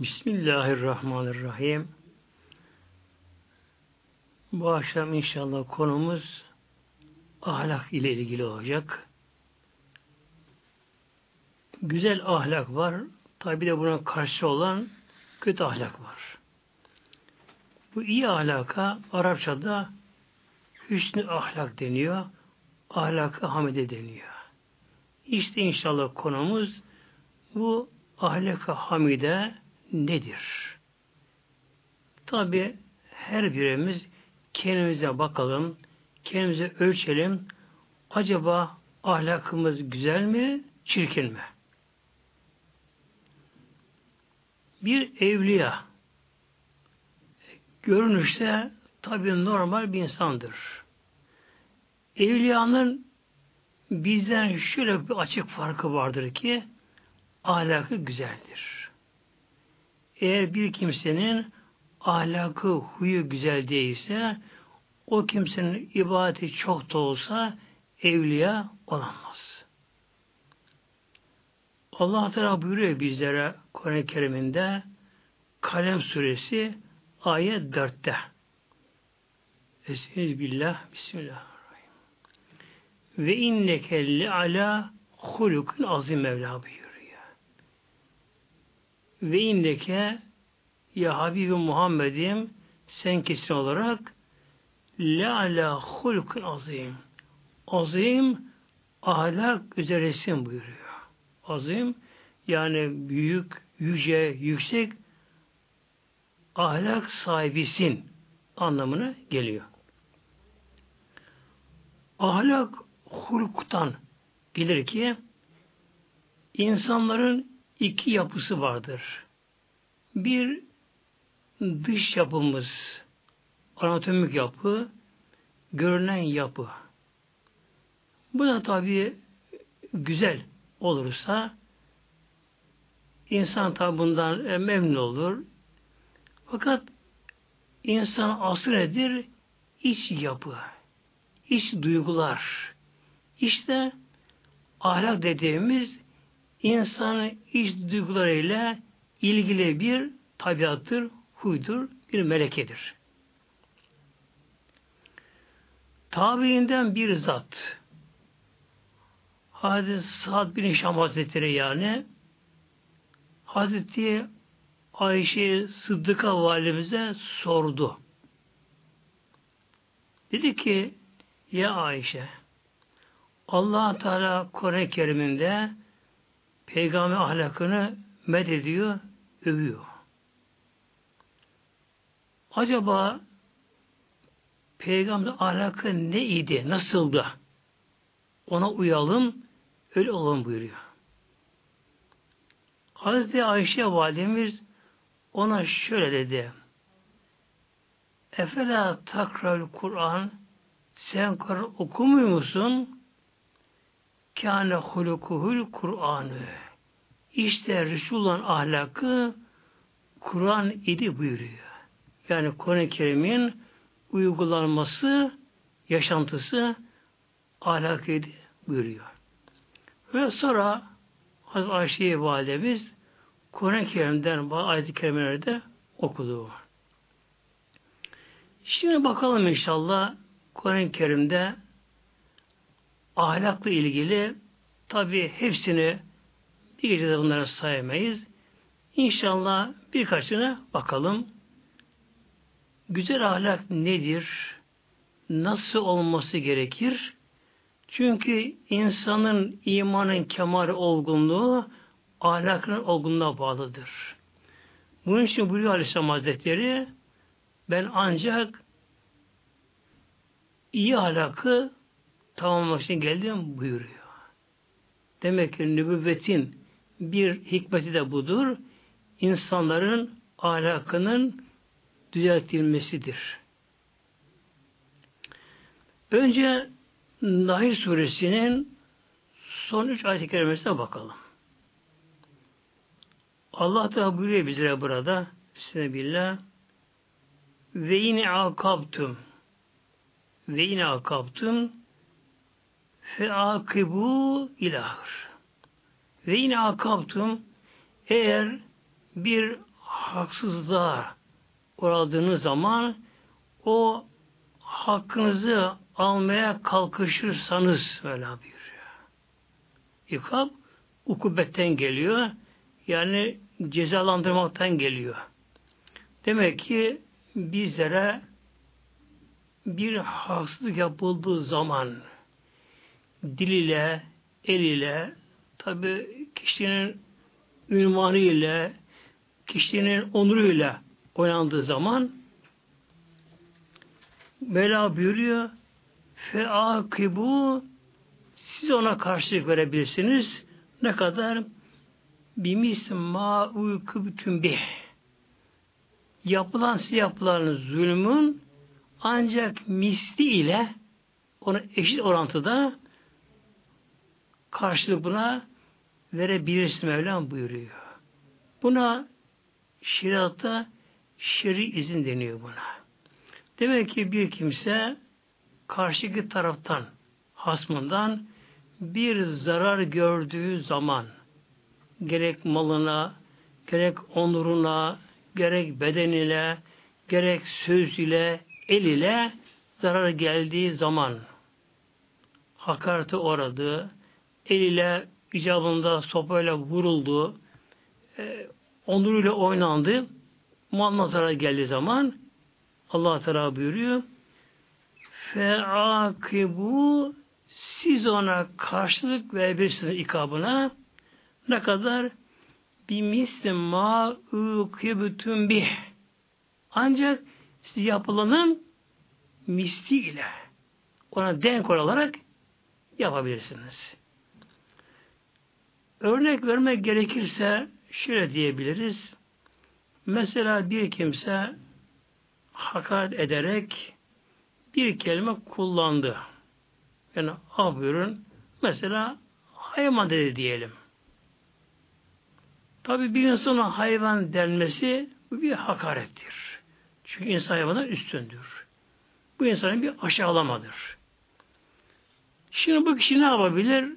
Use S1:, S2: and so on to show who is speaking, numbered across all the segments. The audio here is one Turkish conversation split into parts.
S1: Bismillahirrahmanirrahim. Bu akşam inşallah konumuz ahlak ile ilgili olacak. Güzel ahlak var. Tabi de buna karşı olan kötü ahlak var. Bu iyi ahlaka Arapçada hüsnü ahlak deniyor. Ahlakı hamide deniyor. İşte inşallah konumuz bu ahlak-ı hamide nedir? Tabi her birimiz kendimize bakalım, kendimize ölçelim. Acaba ahlakımız güzel mi, çirkin mi? Bir evliya görünüşte tabi normal bir insandır. Evliyanın bizden şöyle bir açık farkı vardır ki ahlakı güzeldir. Eğer bir kimsenin ahlakı, huyu güzel değilse o kimsenin ibadeti çok da olsa evliya olamaz. Allah Teala buyuruyor bizlere Kur'an-ı Kerim'inde Kalem suresi ayet 4'te. Estaizu billah, bismillahirrahmanirrahim. Ve inneke li ala hulukun azim Mevla buyuruyor. Ve indeke ya Habibi Muhammed'im sen kesin olarak la ala hulkun azim. Azim ahlak üzeresin buyuruyor. Azim yani büyük, yüce, yüksek ahlak sahibisin anlamına geliyor. Ahlak hulktan gelir ki insanların iki yapısı vardır. Bir dış yapımız, anatomik yapı, görünen yapı. Bu da tabi güzel olursa insan tabi bundan e, memnun olur. Fakat insan asıl nedir? İç yapı, iç duygular. İşte ahlak dediğimiz insanın iç duygularıyla ilgili bir tabiattır, huydur, bir melekedir. Tabiinden bir zat Hazreti Sa'd bin Şam Hazretleri yani Hazreti Ayşe Sıddık'a valimize sordu. Dedi ki ya Ayşe allah Teala Kur'an-ı Kerim'inde peygamber ahlakını medediyor, övüyor. Acaba peygamber ahlakı neydi, nasıldı? Ona uyalım, öyle olalım buyuruyor. Hazreti Ayşe validemiz ona şöyle dedi. Efela takral Kur'an sen Kur'an okumuyor musun? Kâne hulukuhul Kur'an'ı. İşte Resulullah'ın ahlakı Kur'an idi buyuruyor. Yani Kur'an-ı Kerim'in uygulanması, yaşantısı ahlak idi buyuruyor. Ve sonra Hazreti Ayşe Validemiz Kur'an-ı Kerim'den ayet-i kerimelerde okudu. Şimdi bakalım inşallah Kur'an-ı Kerim'de ahlakla ilgili tabi hepsini bir gecede bunları sayamayız. İnşallah birkaçına bakalım. Güzel ahlak nedir? Nasıl olması gerekir? Çünkü insanın imanın kemal olgunluğu ahlakının olgunluğuna bağlıdır. Bunun için buyuruyor Aleyhisselam Hazretleri ben ancak iyi ahlakı tamamlamak için geldim buyuruyor. Demek ki nübüvvetin bir hikmeti de budur. İnsanların ahlakının düzeltilmesidir. Önce Nahil suresinin son üç ayet-i kerimesine bakalım. Allah da buyuruyor bizlere burada Bismillah ve yine akabtum ve yine akabtum fe akibu ilahır. Ve yine akabtum eğer bir haksızlığa uğradığınız zaman o hakkınızı almaya kalkışırsanız böyle buyuruyor. İkab ukubetten geliyor. Yani cezalandırmaktan geliyor. Demek ki bizlere bir haksızlık yapıldığı zaman dil ile, el ile, tabi kişinin ünvanı ile, kişinin onuruyla oynandığı zaman Mevla buyuruyor feakibu siz ona karşılık verebilirsiniz. Ne kadar? Bimis ma uykübtüm bih. Yapılan size yapılan zulmün ancak misli ile ona eşit orantıda karşılık buna verebilirsin Mevlam buyuruyor. Buna şeriatta şer'i izin deniyor buna. Demek ki bir kimse karşıki taraftan hasmından bir zarar gördüğü zaman gerek malına, gerek onuruna, gerek bedenine, gerek söz ile, el ile zarar geldiği zaman hakarete uğradı, el ile icabında sopayla vuruldu, e, onuruyla oynandı, mal zarar geldiği zaman Allah Teala buyuruyor feakibu siz ona karşılık verebilirsiniz ikabına. Ne kadar? Bir misli ma ukibütüm bih. Ancak siz yapılanın misli ile ona denk olarak yapabilirsiniz. Örnek vermek gerekirse şöyle diyebiliriz. Mesela bir kimse hakaret ederek bir kelime kullandı. Yani ah buyurun mesela hayvan dedi diyelim. Tabi bir insana hayvan denmesi bir hakarettir. Çünkü insan hayvana üstündür. Bu insanın bir aşağılamadır. Şimdi bu kişi ne yapabilir?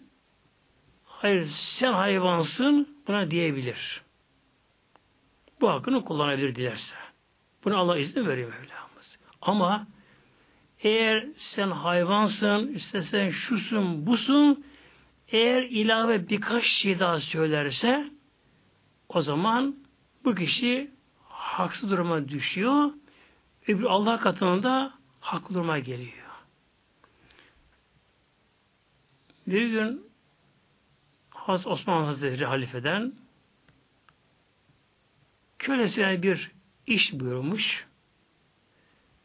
S1: Hayır sen hayvansın buna diyebilir. Bu hakkını kullanabilir dilerse. Bunu Allah izin veriyor Mevlamız. Ama eğer sen hayvansın, işte sen şusun, busun, eğer ilave birkaç şey daha söylerse o zaman bu kişi haksız duruma düşüyor. Öbür Allah katında haklı duruma geliyor. Bir gün Haz Osman Hazretleri halifeden kölesine bir iş buyurmuş.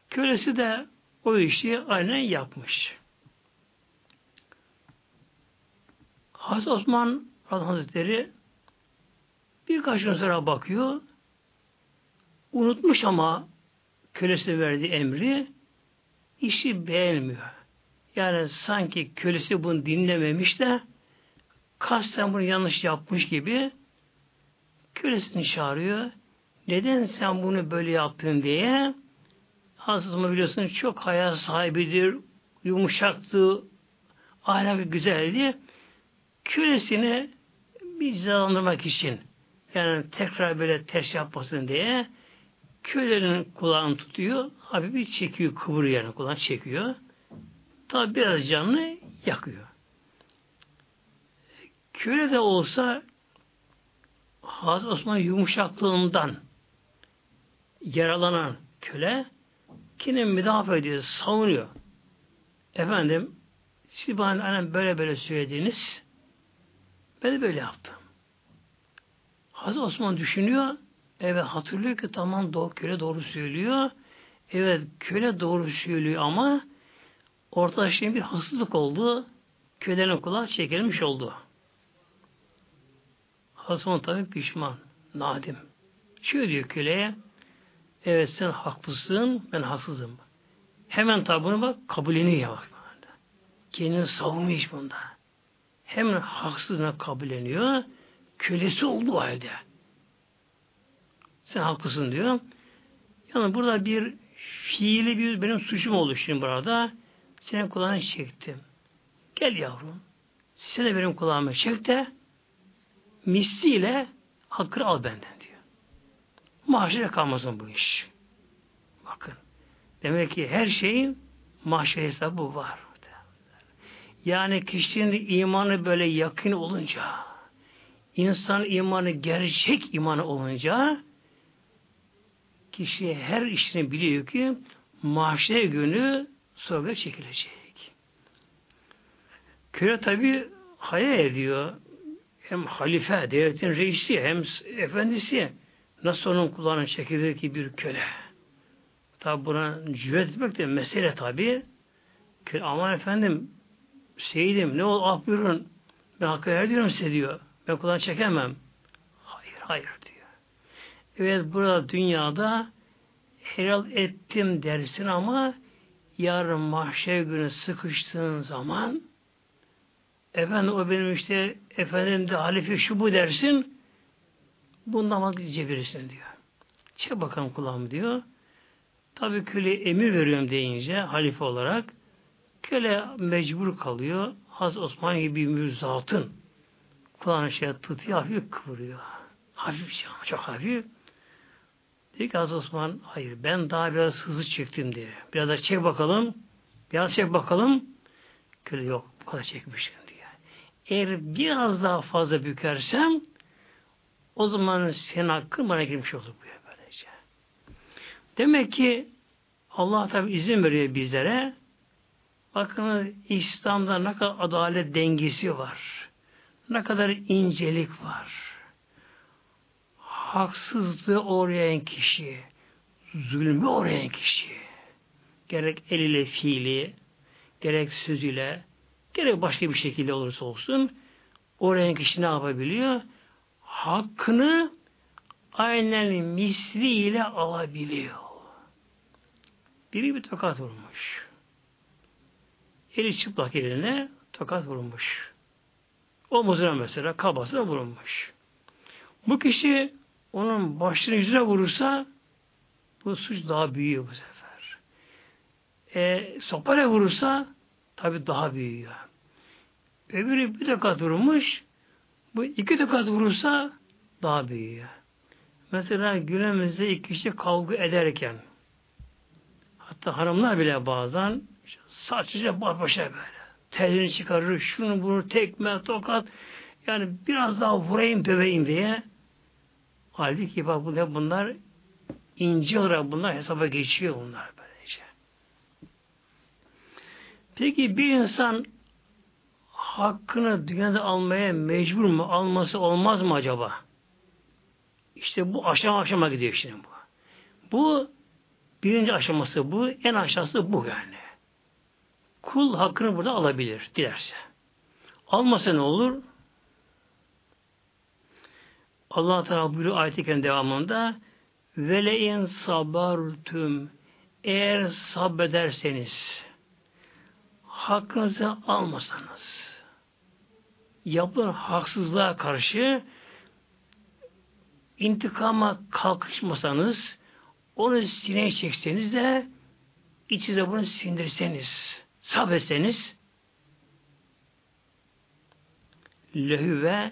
S1: Kölesi de o işi aynen yapmış. Hazreti Osman Hazretleri birkaç gün sonra bakıyor unutmuş ama kölesi verdiği emri işi beğenmiyor. Yani sanki kölesi bunu dinlememiş de kasten bunu yanlış yapmış gibi kölesini çağırıyor. Neden sen bunu böyle yaptın diye Hazreti biliyorsunuz çok hayal sahibidir, yumuşaktı, ahlakı güzeldi. Kölesini bir cezalandırmak için yani tekrar böyle ters yapmasın diye kölenin kulağını tutuyor, abi bir çekiyor, kıvırıyor yani kulağını çekiyor. Tabi biraz canını yakıyor. Köle de olsa Hazreti Osman yumuşaklığından yaralanan köle kendini müdafaa ediyor, savunuyor. Efendim siz bana böyle böyle söylediniz ben de böyle yaptım. Hazreti Osman düşünüyor evet hatırlıyor ki tamam doğru, köle doğru söylüyor evet köle doğru söylüyor ama ortada şimdi bir haksızlık oldu kölenin kulağı çekilmiş oldu. Hasan tabi pişman, nadim. Şöyle diyor köleye, evet sen haklısın, ben haksızım. Hemen tabi bunu bak, kabulleniyor bak. Kendini savunmuyor iş bunda. Hemen haksızlığına kabulleniyor, kölesi oldu halde. Sen haklısın diyor. Yani burada bir fiili bir benim suçum oldu şimdi burada. Senin kulağını çektim. Gel yavrum. Sen de benim kulağımı çek de misliyle hakkını al benden diyor. mahşere kalmasın bu iş. Bakın. Demek ki her şeyin mahşer hesabı var. Yani kişinin imanı böyle yakın olunca, insan imanı gerçek imanı olunca, kişi her işini biliyor ki mahşer günü sorguya çekilecek. Köle tabi hayal ediyor. Hem halife, devletin reisi, hem efendisi. Nasıl onun kulağına çekilir ki bir köle? Tabi buna cüret etmek de mesele tabi. Aman efendim, seyidim, ne ol, ah buyurun. Ben hakkı ediyorum size diyor. Ben kulağını çekemem. Hayır, hayır diyor. Evet, burada dünyada helal ettim dersin ama yarın mahşer günü sıkıştığın zaman efendim o benim işte efendim de halife şu bu dersin bundan vazgeçebilirsin diyor. Çek bakalım kulağım diyor. Tabi köle emir veriyorum deyince halife olarak köle mecbur kalıyor. Haz Osman gibi bir zatın kulağını şey tutuyor, hafif kıvırıyor. Hafif şey ama çok hafif. Dedi ki Hazreti Osman hayır ben daha biraz hızlı çektim diye. Biraz da çek bakalım. Biraz çek bakalım. Köle yok bu kadar çekmişim diye. Eğer biraz daha fazla bükersem o zaman senin hakkın bana girmiş olur bu böylece. Demek ki Allah tabi izin veriyor bizlere. Bakın İslam'da ne kadar adalet dengesi var. Ne kadar incelik var haksızlığı uğrayan kişi, zulmü uğrayan kişi, gerek eliyle fiili, gerek sözüyle, gerek başka bir şekilde olursa olsun, uğrayan kişi ne yapabiliyor? Hakkını aynen misliyle alabiliyor. Biri bir tokat vurmuş. Eli çıplak eline tokat vurmuş. Omuzuna mesela kabasına vurulmuş. Bu kişi onun başını yüzüne vurursa bu suç daha büyüyor bu sefer. E, sopayla vurursa tabi daha büyüyor. Öbürü bir dekat vurmuş bu iki dekat vurursa daha büyüyor. Mesela günümüzde iki kişi kavga ederken hatta hanımlar bile bazen saçlıca baş başa böyle telini çıkarır, şunu bunu tekme, tokat yani biraz daha vurayım, döveyim diye Halbuki bak bunlar ince olarak bunlar hesaba geçiyor bunlar böylece. Peki bir insan hakkını dünyada almaya mecbur mu? Alması olmaz mı acaba? İşte bu aşama aşama gidiyor şimdi bu. Bu birinci aşaması bu. En aşağısı bu yani. Kul hakkını burada alabilir dilerse. Almasa ne olur? Allah Teala buyuruyor ayet-i devamında velein sabartum eğer sabrederseniz hakkınızı almasanız yapılan haksızlığa karşı intikama kalkışmasanız onu sineye çekseniz de içinize bunu sindirseniz sabretseniz lehü ve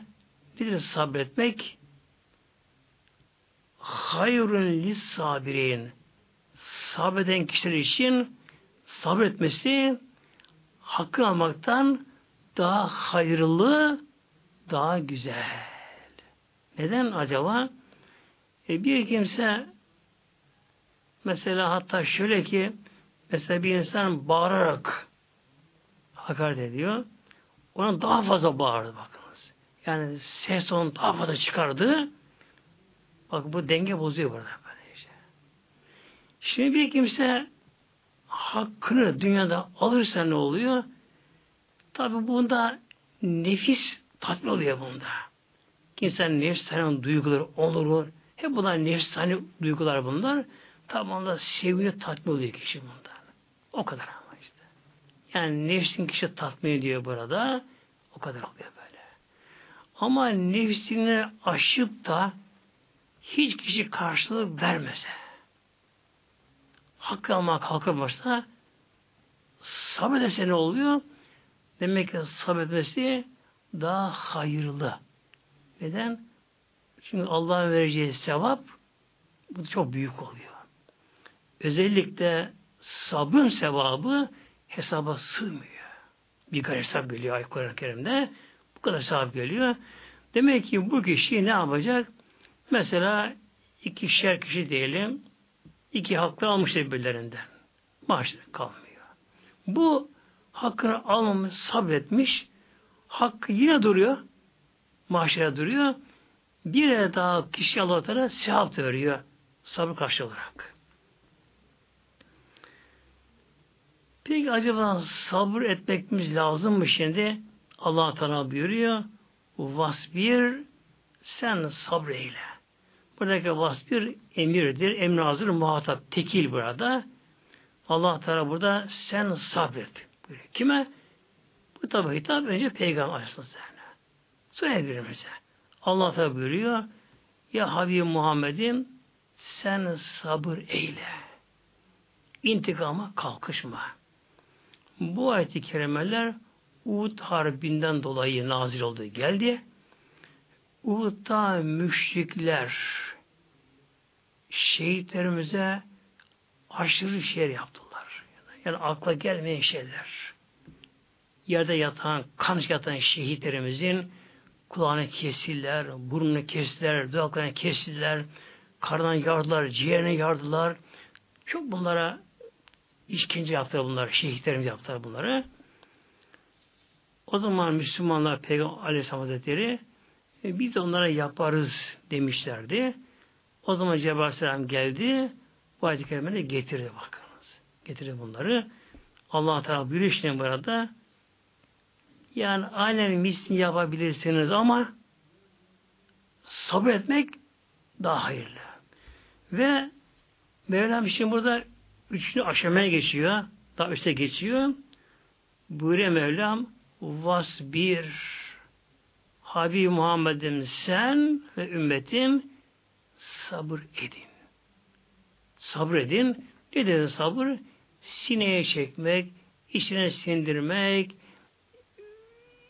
S1: bir sabretmek hayrun lis sabirin. Sabreden kişiler için sabretmesi hakkı almaktan daha hayırlı, daha güzel. Neden acaba? E bir kimse mesela hatta şöyle ki mesela bir insan bağırarak hakaret ediyor. Ona daha fazla bağırdı bakınız. Yani ses onu daha fazla çıkardı. Bak bu denge bozuyor burada böylece. Şimdi bir kimse hakkını dünyada alırsa ne oluyor? Tabi bunda nefis tatmin oluyor bunda. İnsanın nefsani duyguları olur. Hep bunlar nefsani duygular bunlar. Tabi onda sevgi tatmin oluyor kişi bundan. O kadar ama işte. Yani nefsin kişi tatmin ediyor burada. O kadar oluyor böyle. Ama nefsini aşıp da hiç kişi karşılık vermese, hakkı almaya kalkamazsa sabrederse ne oluyor? Demek ki sabretmesi daha hayırlı. Neden? Çünkü Allah'ın vereceği sevap Bu çok büyük oluyor. Özellikle sabrın sevabı hesaba sığmıyor. Bir kadar hesap geliyor ayet Kur'an-ı Kerim'de. Bu kadar hesap geliyor. Demek ki bu kişi ne yapacak? Mesela ikişer kişi diyelim iki hakları almış birbirlerinden. Maaşları kalmıyor. Bu hakkını almamış, sabretmiş. Hakkı yine duruyor. Maaşlara duruyor. Bir de daha kişi Allah Teala sevap veriyor. Sabır karşı olarak. Peki acaba sabır etmemiz lazım mı şimdi? Allah Teala buyuruyor. Vasbir sen sabreyle. Buradaki vasbir emirdir. Emir hazır muhatap. Tekil burada. Allah Teala burada sen sabret. Buyuruyor. Kime? Bu tabi hitap önce Peygamber Aleyhisselam'a. Sonra birimize. Allah Teala buyuruyor. Ya Habib Muhammed'im sen sabır eyle. İntikama kalkışma. Bu ayet-i kerimeler Uhud Harbi'nden dolayı nazil oldu geldi. Uhud'da müşrikler şehitlerimize aşırı şeyler yaptılar. Yani akla gelmeyen şeyler. Yerde yatan, kan yatan şehitlerimizin kulağını kestiler, burnunu kestiler, dudaklarını kestiler, karnından yardılar, ciğerini yardılar. Çok bunlara işkence yaptılar bunlar, şehitlerimiz yaptılar bunları. O zaman Müslümanlar Peygamber Aleyhisselam Hazretleri e, biz onlara yaparız demişlerdi. O zaman Cebrail Aleyhisselam geldi. Bu ayet-i kerimeleri getirdi bakınız. Getirdi bunları. Allah Teala buyuruyor burada yani aynen mislini yapabilirsiniz ama sabır etmek daha hayırlı. Ve Mevlam şimdi burada üçünü aşamaya geçiyor. Daha üste geçiyor. Buyuruyor Mevlam vasbir Habib Muhammed'im sen ve ümmetim sabır edin. Sabır edin. Ne dedi sabır? Sineye çekmek, içine sindirmek,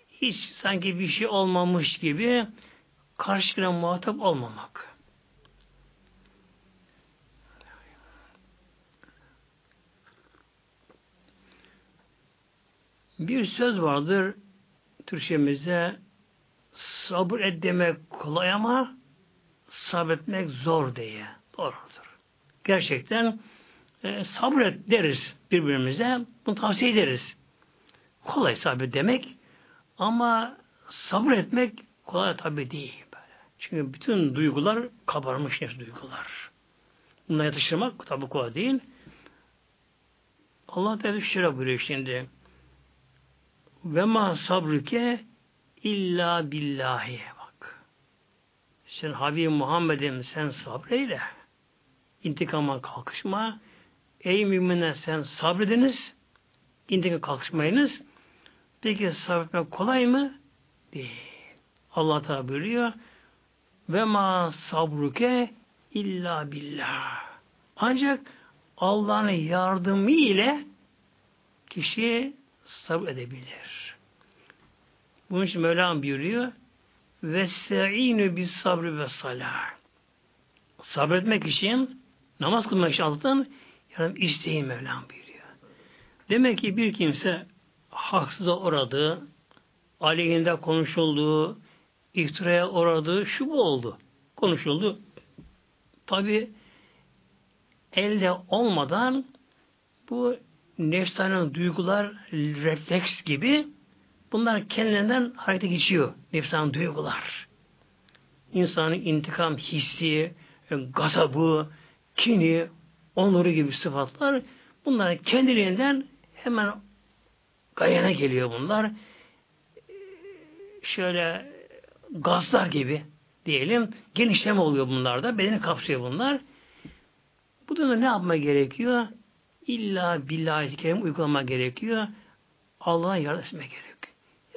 S1: hiç sanki bir şey olmamış gibi karşına muhatap olmamak. Bir söz vardır Türkçemizde sabır et demek kolay ama sabretmek zor diye. Doğrudur. Gerçekten e, sabret deriz birbirimize. Bunu tavsiye ederiz. Kolay sabret demek ama sabretmek kolay tabi değil. Böyle. Çünkü bütün duygular kabarmış ne duygular. Bunları yatıştırmak tabi kolay değil. Allah Teala şöyle buyuruyor şimdi. Ve ma sabruke illa billahi. Sen Habib Muhammed'im sen sabreyle. İntikama kalkışma. Ey müminler sen sabrediniz. İntikama kalkışmayınız. Peki sabretmek kolay mı? Değil. Allah Teala buyuruyor. Ve ma sabruke illa billah. Ancak Allah'ın yardımı ile kişi sabır edebilir. Bunun için Mevlam buyuruyor. Vesta'inu bis sabrı ve salah. Sabretmek için, namaz kılmak için Allah'tan yardım isteyin Mevlam buyuruyor. Demek ki bir kimse haksıza uğradı, aleyhinde konuşuldu, iftiraya uğradı, şu bu oldu. Konuşuldu. Tabi elde olmadan bu nefsane duygular refleks gibi bunlar kendilerinden harekete geçiyor. Nefsane duygular. İnsanın intikam hissi, gazabı, kini, onuru gibi sıfatlar bunlar kendiliğinden hemen Gayana geliyor bunlar. Şöyle gazlar gibi diyelim. Genişleme oluyor bunlarda. Bedeni kapsıyor bunlar. Bu durumda ne yapma gerekiyor? İlla billahi kerim uygulama gerekiyor. Allah'a yardım etmek gerekiyor.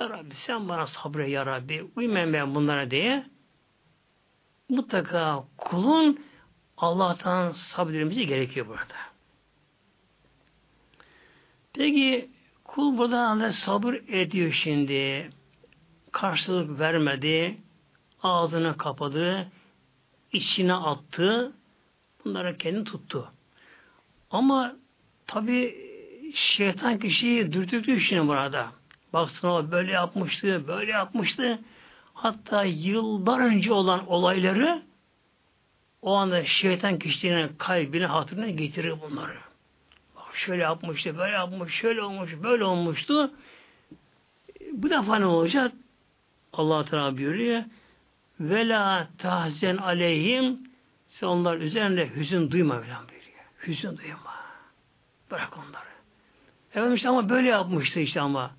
S1: Ya Rabbi sen bana sabre ya Rabbi uymayayım ben bunlara diye mutlaka kulun Allah'tan sabredilmesi gerekiyor burada. Peki Kul burada sabır ediyor şimdi. Karşılık vermedi. Ağzını kapadı. içine attı. Bunlara kendi tuttu. Ama tabi şeytan kişiyi dürtüktü şimdi burada. Baksana böyle yapmıştı, böyle yapmıştı. Hatta yıllar önce olan olayları o anda şeytan kişinin kalbine, hatırına getirir bunları. Bak şöyle yapmıştı, böyle yapmış, şöyle olmuş, böyle olmuştu. Bu defa ne olacak? Allah Teala buyuruyor. Ve la tahzen aleyhim sen onlar üzerinde hüzün duyma falan buyuruyor. Hüzün duyma. Bırak onları. Efendim işte ama böyle yapmıştı işte ama.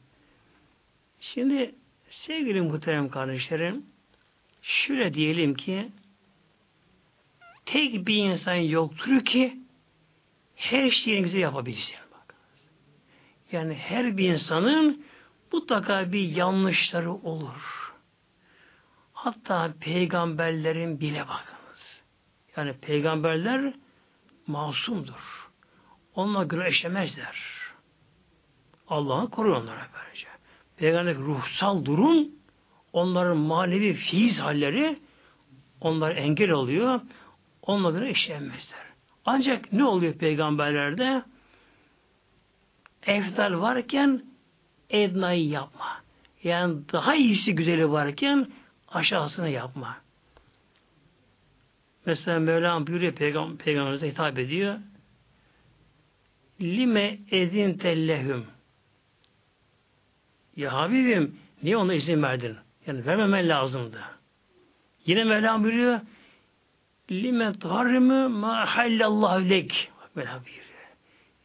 S1: Şimdi sevgili muhterem kardeşlerim şöyle diyelim ki tek bir insan yoktur ki her şeyini güzel yapabilsin. Yani her bir insanın mutlaka bir yanlışları olur. Hatta peygamberlerin bile bakınız. Yani peygamberler masumdur. Onunla göre eşlemezler. Allah'ı korur onlara böylece. Peygamberlik ruhsal durum onların manevi fiiz halleri onlar engel oluyor. Onunla göre eşlenmezler. Ancak ne oluyor peygamberlerde? Efdal varken ednayı yapma. Yani daha iyisi güzeli varken aşağısını yapma. Mesela Mevlam buyuruyor Peygam Peygamberimize hitap ediyor. Lime edin tellehüm. Ya Habibim niye ona izin verdin? Yani vermemen lazımdı. Yine Mevlam buyuruyor lime tuharrimü ma hallallahu lek. Mevlam buyuruyor.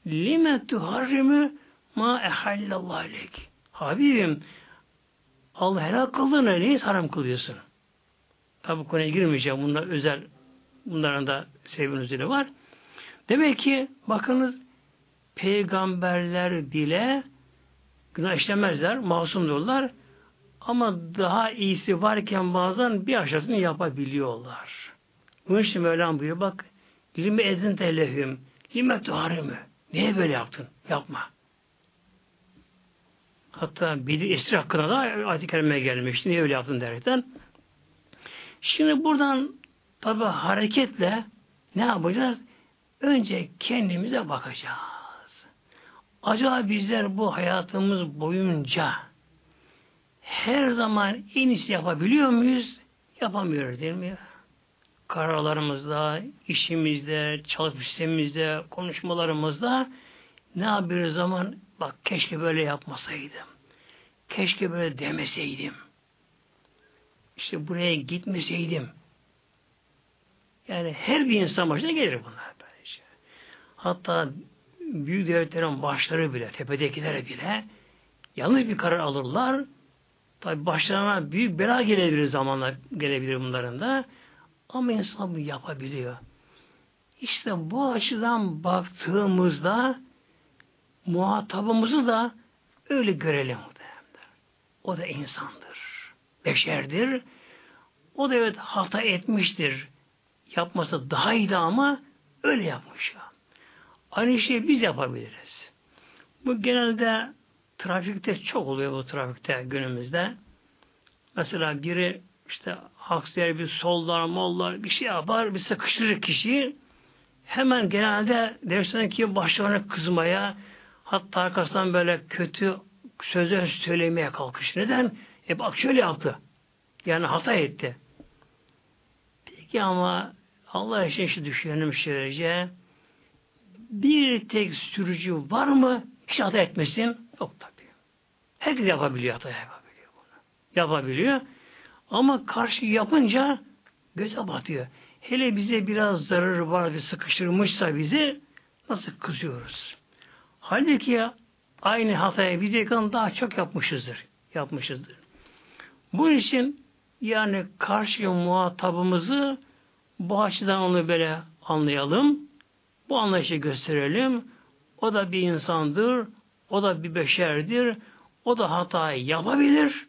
S1: Lime tuharrimü ma ehallallahu lek. Habibim Allah helal kıldığını neyi haram kılıyorsun? Tabi konuya girmeyeceğim. Bunlar özel bunların da sevginin var. Demek ki bakınız peygamberler bile günah işlemezler, masumdurlar. Ama daha iyisi varken bazen bir aşağısını yapabiliyorlar. Bunun için Mevlam buyuruyor bak lime edin telehüm lime tuharımı niye böyle yaptın? Yapma. Hatta bir esir hakkında da ayet-i kerime gelmişti. Niye öyle yaptın derken. Şimdi buradan tabi hareketle ne yapacağız? Önce kendimize bakacağız. Acaba bizler bu hayatımız boyunca her zaman en iyisi yapabiliyor muyuz? Yapamıyoruz değil mi? Kararlarımızda, işimizde, çalışma sistemimizde, konuşmalarımızda ne yapıyoruz zaman bak keşke böyle yapmasaydım. Keşke böyle demeseydim. İşte buraya gitmeseydim. Yani her bir insan başına gelir bunlar. Hatta büyük devletlerin başları bile, tepedekilere bile yanlış bir karar alırlar. Tabi başlarına büyük bela gelebilir zamanlar gelebilir bunların da. Ama insan bunu yapabiliyor. İşte bu açıdan baktığımızda muhatabımızı da öyle görelim. O da insandır. Beşerdir. O da evet hata etmiştir. Yapması daha iyiydi ama öyle yapmış. Aynı şeyi biz yapabiliriz. Bu genelde trafikte çok oluyor bu trafikte günümüzde. Mesela biri işte haksız bir sollar, mollar bir şey yapar, bir sıkıştırır kişiyi. Hemen genelde direksiyondaki başlarına kızmaya, hatta arkasından böyle kötü sözler söylemeye kalkış. Neden? E bak şöyle yaptı. Yani hata etti. Peki ama Allah için şu düşünelim şöylece. Bir tek sürücü var mı? Hiç hata etmesin. Yok tabii. Herkes yapabiliyor hata yapabiliyor bunu. Yapabiliyor. Ama karşı yapınca göze batıyor. Hele bize biraz zararı var, bir sıkıştırmışsa bizi nasıl kızıyoruz? Halbuki aynı hatayı bir dekan daha çok yapmışızdır. Yapmışızdır. Bu için yani karşı muhatabımızı bu açıdan onu böyle anlayalım. Bu anlayışı gösterelim. O da bir insandır. O da bir beşerdir. O da hatayı yapabilir.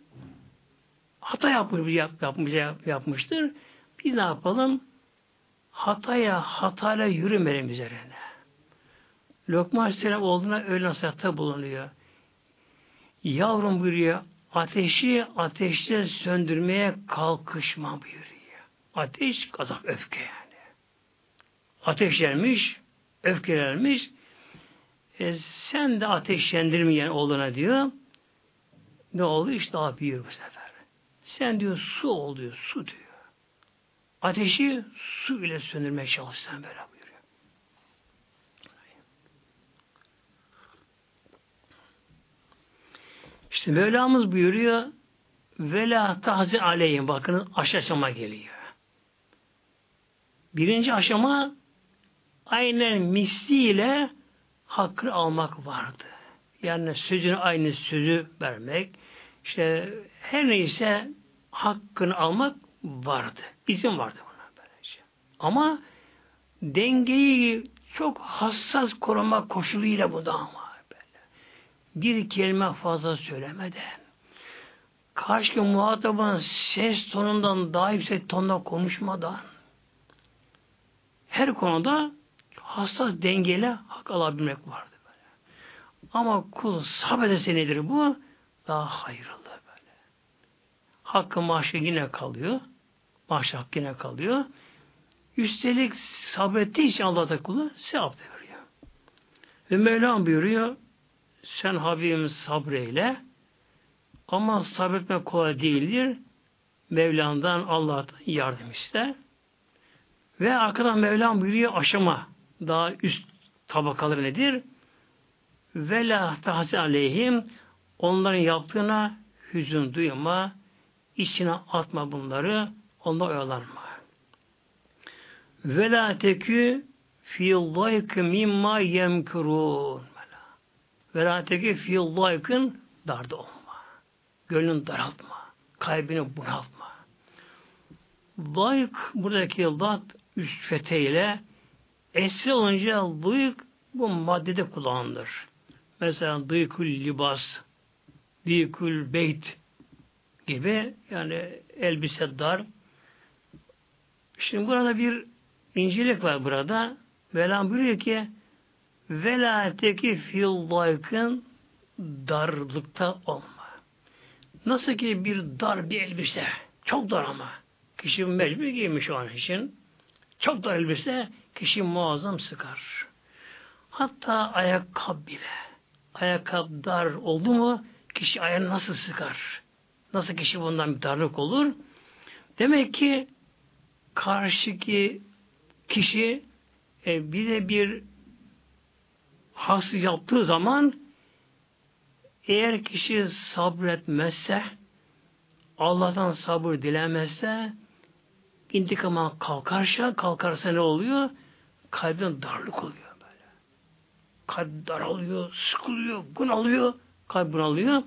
S1: Hata yapmış, yap, yapmış, yapmıştır. Biz ne yapalım? Hataya hatayla yürümeyelim üzerine. Lokman Aleyhisselam olduğuna öyle nasihatta bulunuyor. Yavrum buyuruyor, ateşi ateşte söndürmeye kalkışma buyuruyor. Ateş, gazap, öfke yani. ateşlenmiş, öfkelenmiş. E, sen de ateşlendirmeyen oğluna diyor. Ne oldu? İşte daha büyür bu sefer. Sen diyor su ol diyor, su diyor. Ateşi su ile söndürmeye çalışsan böyle buyuruyor. İşte Mevlamız buyuruyor ve la tahzin aleyhim. Bakın aşama geliyor. Birinci aşama aynen misliyle hakkı almak vardı. Yani sözün aynı sözü vermek. İşte her neyse hakkını almak vardı. Bizim vardı buna böylece. Ama dengeyi çok hassas koruma koşuluyla bu da ama böyle. Bir kelime fazla söylemeden karşı muhatabın ses tonundan daha yüksek tonda konuşmadan her konuda hassas dengeyle hak alabilmek vardı böyle. Ama kul sabredese nedir bu? Daha hayırlı böyle. Hakkı maaşı yine kalıyor. Maaşı hakkı yine kalıyor. Üstelik sabrettiği için Allah da kulu sevap da veriyor. Ve Mevlam buyuruyor sen Habibim sabreyle ama sabretmek kolay değildir. Mevlam'dan Allah'tan yardım iste. Ve arkadan Mevlam buyuruyor aşama. Daha üst tabakaları nedir? Ve la tahzi aleyhim onların yaptığına hüzün duyma, içine atma bunları, onda oyalanma. Ve la tekü fi layk mimma yemkurun. Ve la tekü fi laykın darda olma. Gönlünü daraltma. Kalbini bunaltma. Layık buradaki lat üst feteyle esri olunca layık bu maddede kullanılır. Mesela dıykül libas, dıykül beyt gibi yani elbise dar. Şimdi burada bir incelik var burada. Velam buyuruyor ki velateki fil layıkın darlıkta olma. Nasıl ki bir dar bir elbise, çok dar ama, kişi mecbur giymiş o için, çok dar elbise kişi muazzam sıkar. Hatta ayakkabı bile, ayakkabı dar oldu mu, kişi ayağını nasıl sıkar? Nasıl kişi bundan bir darlık olur? Demek ki karşıki kişi e, bize bir haksız yaptığı zaman eğer kişi sabretmezse, Allah'tan sabır dilemezse, intikama kalkarsa, kalkarsa ne oluyor? Kalbin darlık oluyor böyle. Kalp daralıyor, sıkılıyor, bunalıyor, kalp bunalıyor.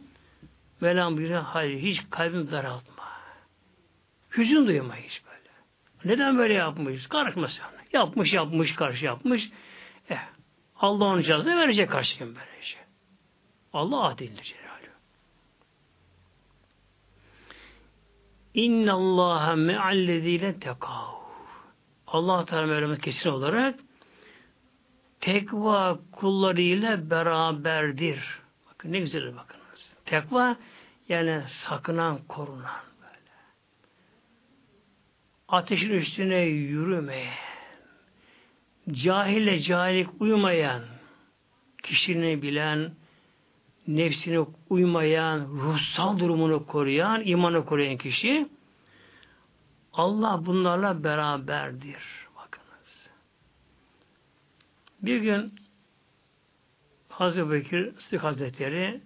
S1: Mevlam buyuruyor, hayır hiç kalbini daraltma. Hüzün duymayız böyle. Neden böyle yapmış? Karışma sen. Yapmış, yapmış, karşı yapmış. Eh, Allah onun cezasını verecek karşı gün böylece. Allah adildir İnna Allaha me'allezine tekav. Allah Teala Mevlamız kesin olarak tekva kullarıyla beraberdir. Bakın ne güzel bakınız. Tekva yani sakınan, korunan böyle. Ateşin üstüne yürümeyen, cahille cahillik uymayan, kişinin bilen, nefsine uymayan, ruhsal durumunu koruyan, imanı koruyan kişi Allah bunlarla beraberdir. Bakınız. Bir gün Hazreti Bekir Sıdık Hazretleri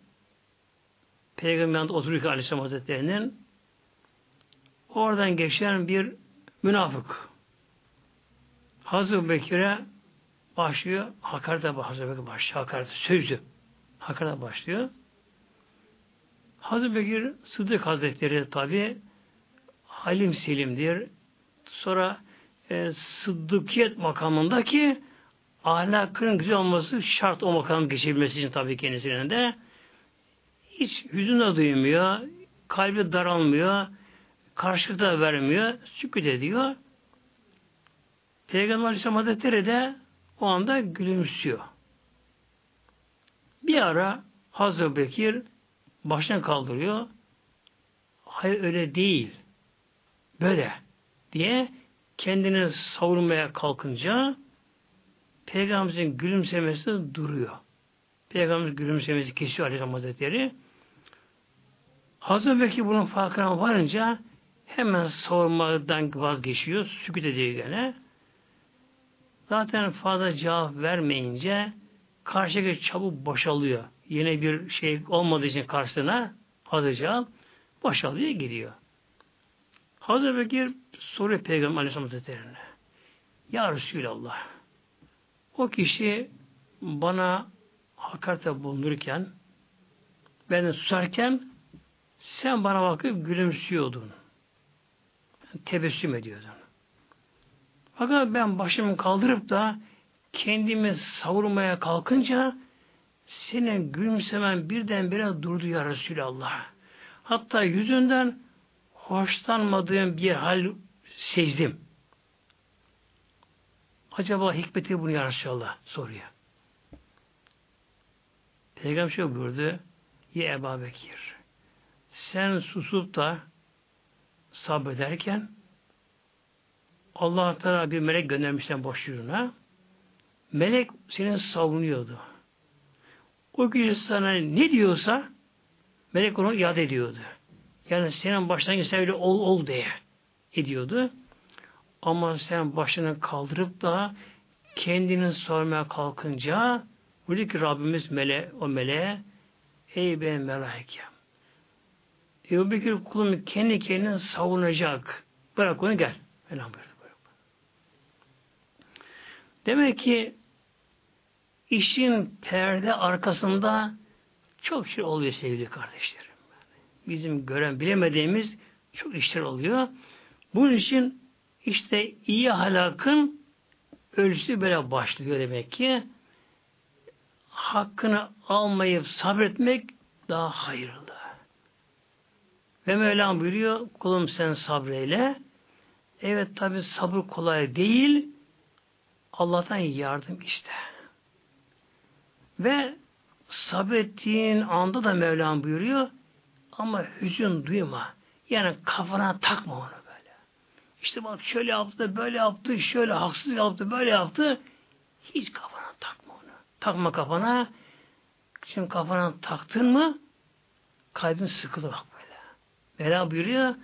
S1: Peygamber oturuyor Aleyhisselam Hazretleri'nin oradan geçen bir münafık Hazreti Bekir'e başlıyor hakarete Hazreti Bekir başlıyor hakarete sözü hakaret başlıyor. Hazreti Bekir Sıddık Hazretleri tabi halim selimdir. Sonra e, sıddıkiyet makamındaki ahlakının güzel olması şart o makam geçebilmesi için tabii kendisinin de hiç hüzün duymuyor, kalbi daralmıyor, karşılık da vermiyor, sükut ediyor. Peygamber Aleyhisselam Hazretleri de o anda gülümsüyor. Bir ara Hazreti Bekir başını kaldırıyor. Hayır öyle değil. Böyle diye kendini savurmaya kalkınca Peygamberimizin gülümsemesi duruyor. Peygamberimiz gülümsemesi kesiyor Aleyhisselam Hazretleri. Hazreti Bekir bunun farkına varınca hemen sormadan vazgeçiyor. Sükut ediyor gene. Zaten fazla cevap vermeyince karşıdaki çabuk boşalıyor. Yine bir şey olmadığı için karşısına hazır cevap boşalıyor gidiyor. Hazreti Bekir soruyor Peygamber Aleyhisselam Hazretleri'ne. Ya Resulallah o kişi bana hakarete bulunurken ben de susarken sen bana bakıp gülümsüyordun. Tebessüm ediyordun. Fakat ben başımı kaldırıp da kendimi savurmaya kalkınca senin gülümsemen birdenbire durdu ya Resulallah. Hatta yüzünden hoşlanmadığım bir hal sezdim. Acaba hikmeti bunu ya Resulallah soruyor. Peygamber şöyle buyurdu. Ya Ebu Bekir sen susup da sabrederken Allah Teala bir melek göndermişten boşluğuna melek seni savunuyordu. O kişi sana ne diyorsa melek onu iade ediyordu. Yani senin sen öyle ol ol diye ediyordu. Ama sen başını kaldırıp da kendini sormaya kalkınca buyurdu ki Rabbimiz mele, o meleğe ey benim melaikem Ebu Bekir kulum kendi kendini savunacak. Bırak onu gel. Buyurdu. Demek ki işin perde arkasında çok şey oluyor sevgili kardeşlerim. Bizim gören bilemediğimiz çok işler oluyor. Bunun için işte iyi halakın ölçüsü böyle başlıyor demek ki. Hakkını almayıp sabretmek daha hayırlı. Ve Mevlam buyuruyor, kulum sen sabreyle. Evet tabi sabır kolay değil. Allah'tan yardım iste. Ve sabrettiğin anda da Mevlam buyuruyor ama hüzün duyma. Yani kafana takma onu böyle. İşte bak şöyle yaptı, böyle yaptı, şöyle haksız yaptı, böyle yaptı. Hiç kafana takma onu. Takma kafana. Şimdi kafana taktın mı kalbin sıkılır bak böyle. Mevla buyuruyor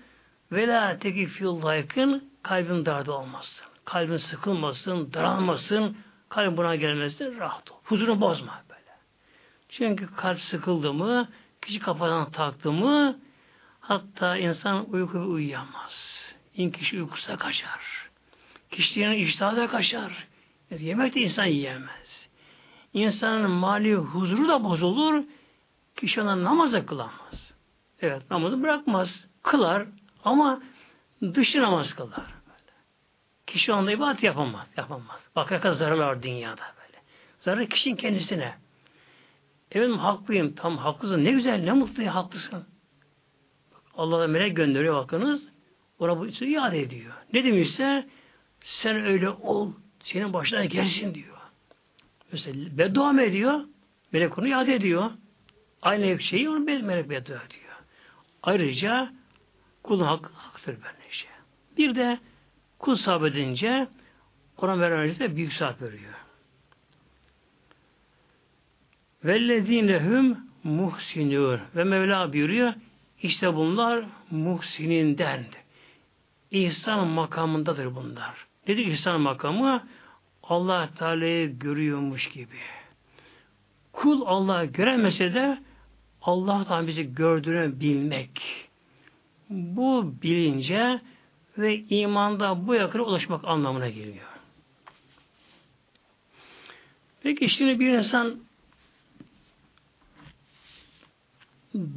S1: Vela teki fil layıkın kalbin darda olmasın. Kalbin sıkılmasın, daralmasın, kalbin buna gelmesin, rahat ol. Huzurunu bozma böyle. Çünkü kalp sıkıldı mı, kişi kafadan taktı mı, hatta insan uyku uyuyamaz. İn kişi uykusa kaçar. Kişinin iştahı da kaçar. Yemek de insan yiyemez. İnsanın mali huzuru da bozulur. Kişi ona namaza kılamaz. Evet namazı bırakmaz. Kılar ama dışı namaz kılar. Böyle. Kişi anda ibadet yapamaz. Yapamaz. Bak ne kadar zararlar var dünyada böyle. Zarar kişinin kendisine. Evet haklıyım. Tam haklısın. Ne güzel, ne mutlu ya, haklısın. Allah da melek gönderiyor bakınız. Ona bu iade ediyor. Ne demişse sen öyle ol. Senin başına gelsin diyor. Mesela beddua mı ediyor? Melek onu iade ediyor. Aynı şeyi onu melek beddua ediyor. Ayrıca kulun hakkı haktır böylece. Bir de kul sabredince ona veren büyük saat veriyor. Vellezinehum muhsinur. Ve Mevla buyuruyor, işte bunlar muhsininden. İhsan makamındadır bunlar. Nedir ihsan makamı? Allah Teala'yı görüyormuş gibi. Kul Allah göremese de Allah'tan bizi gördüğünü bilmek. Bu bilince ve imanda bu yakına ulaşmak anlamına geliyor. Peki şimdi bir insan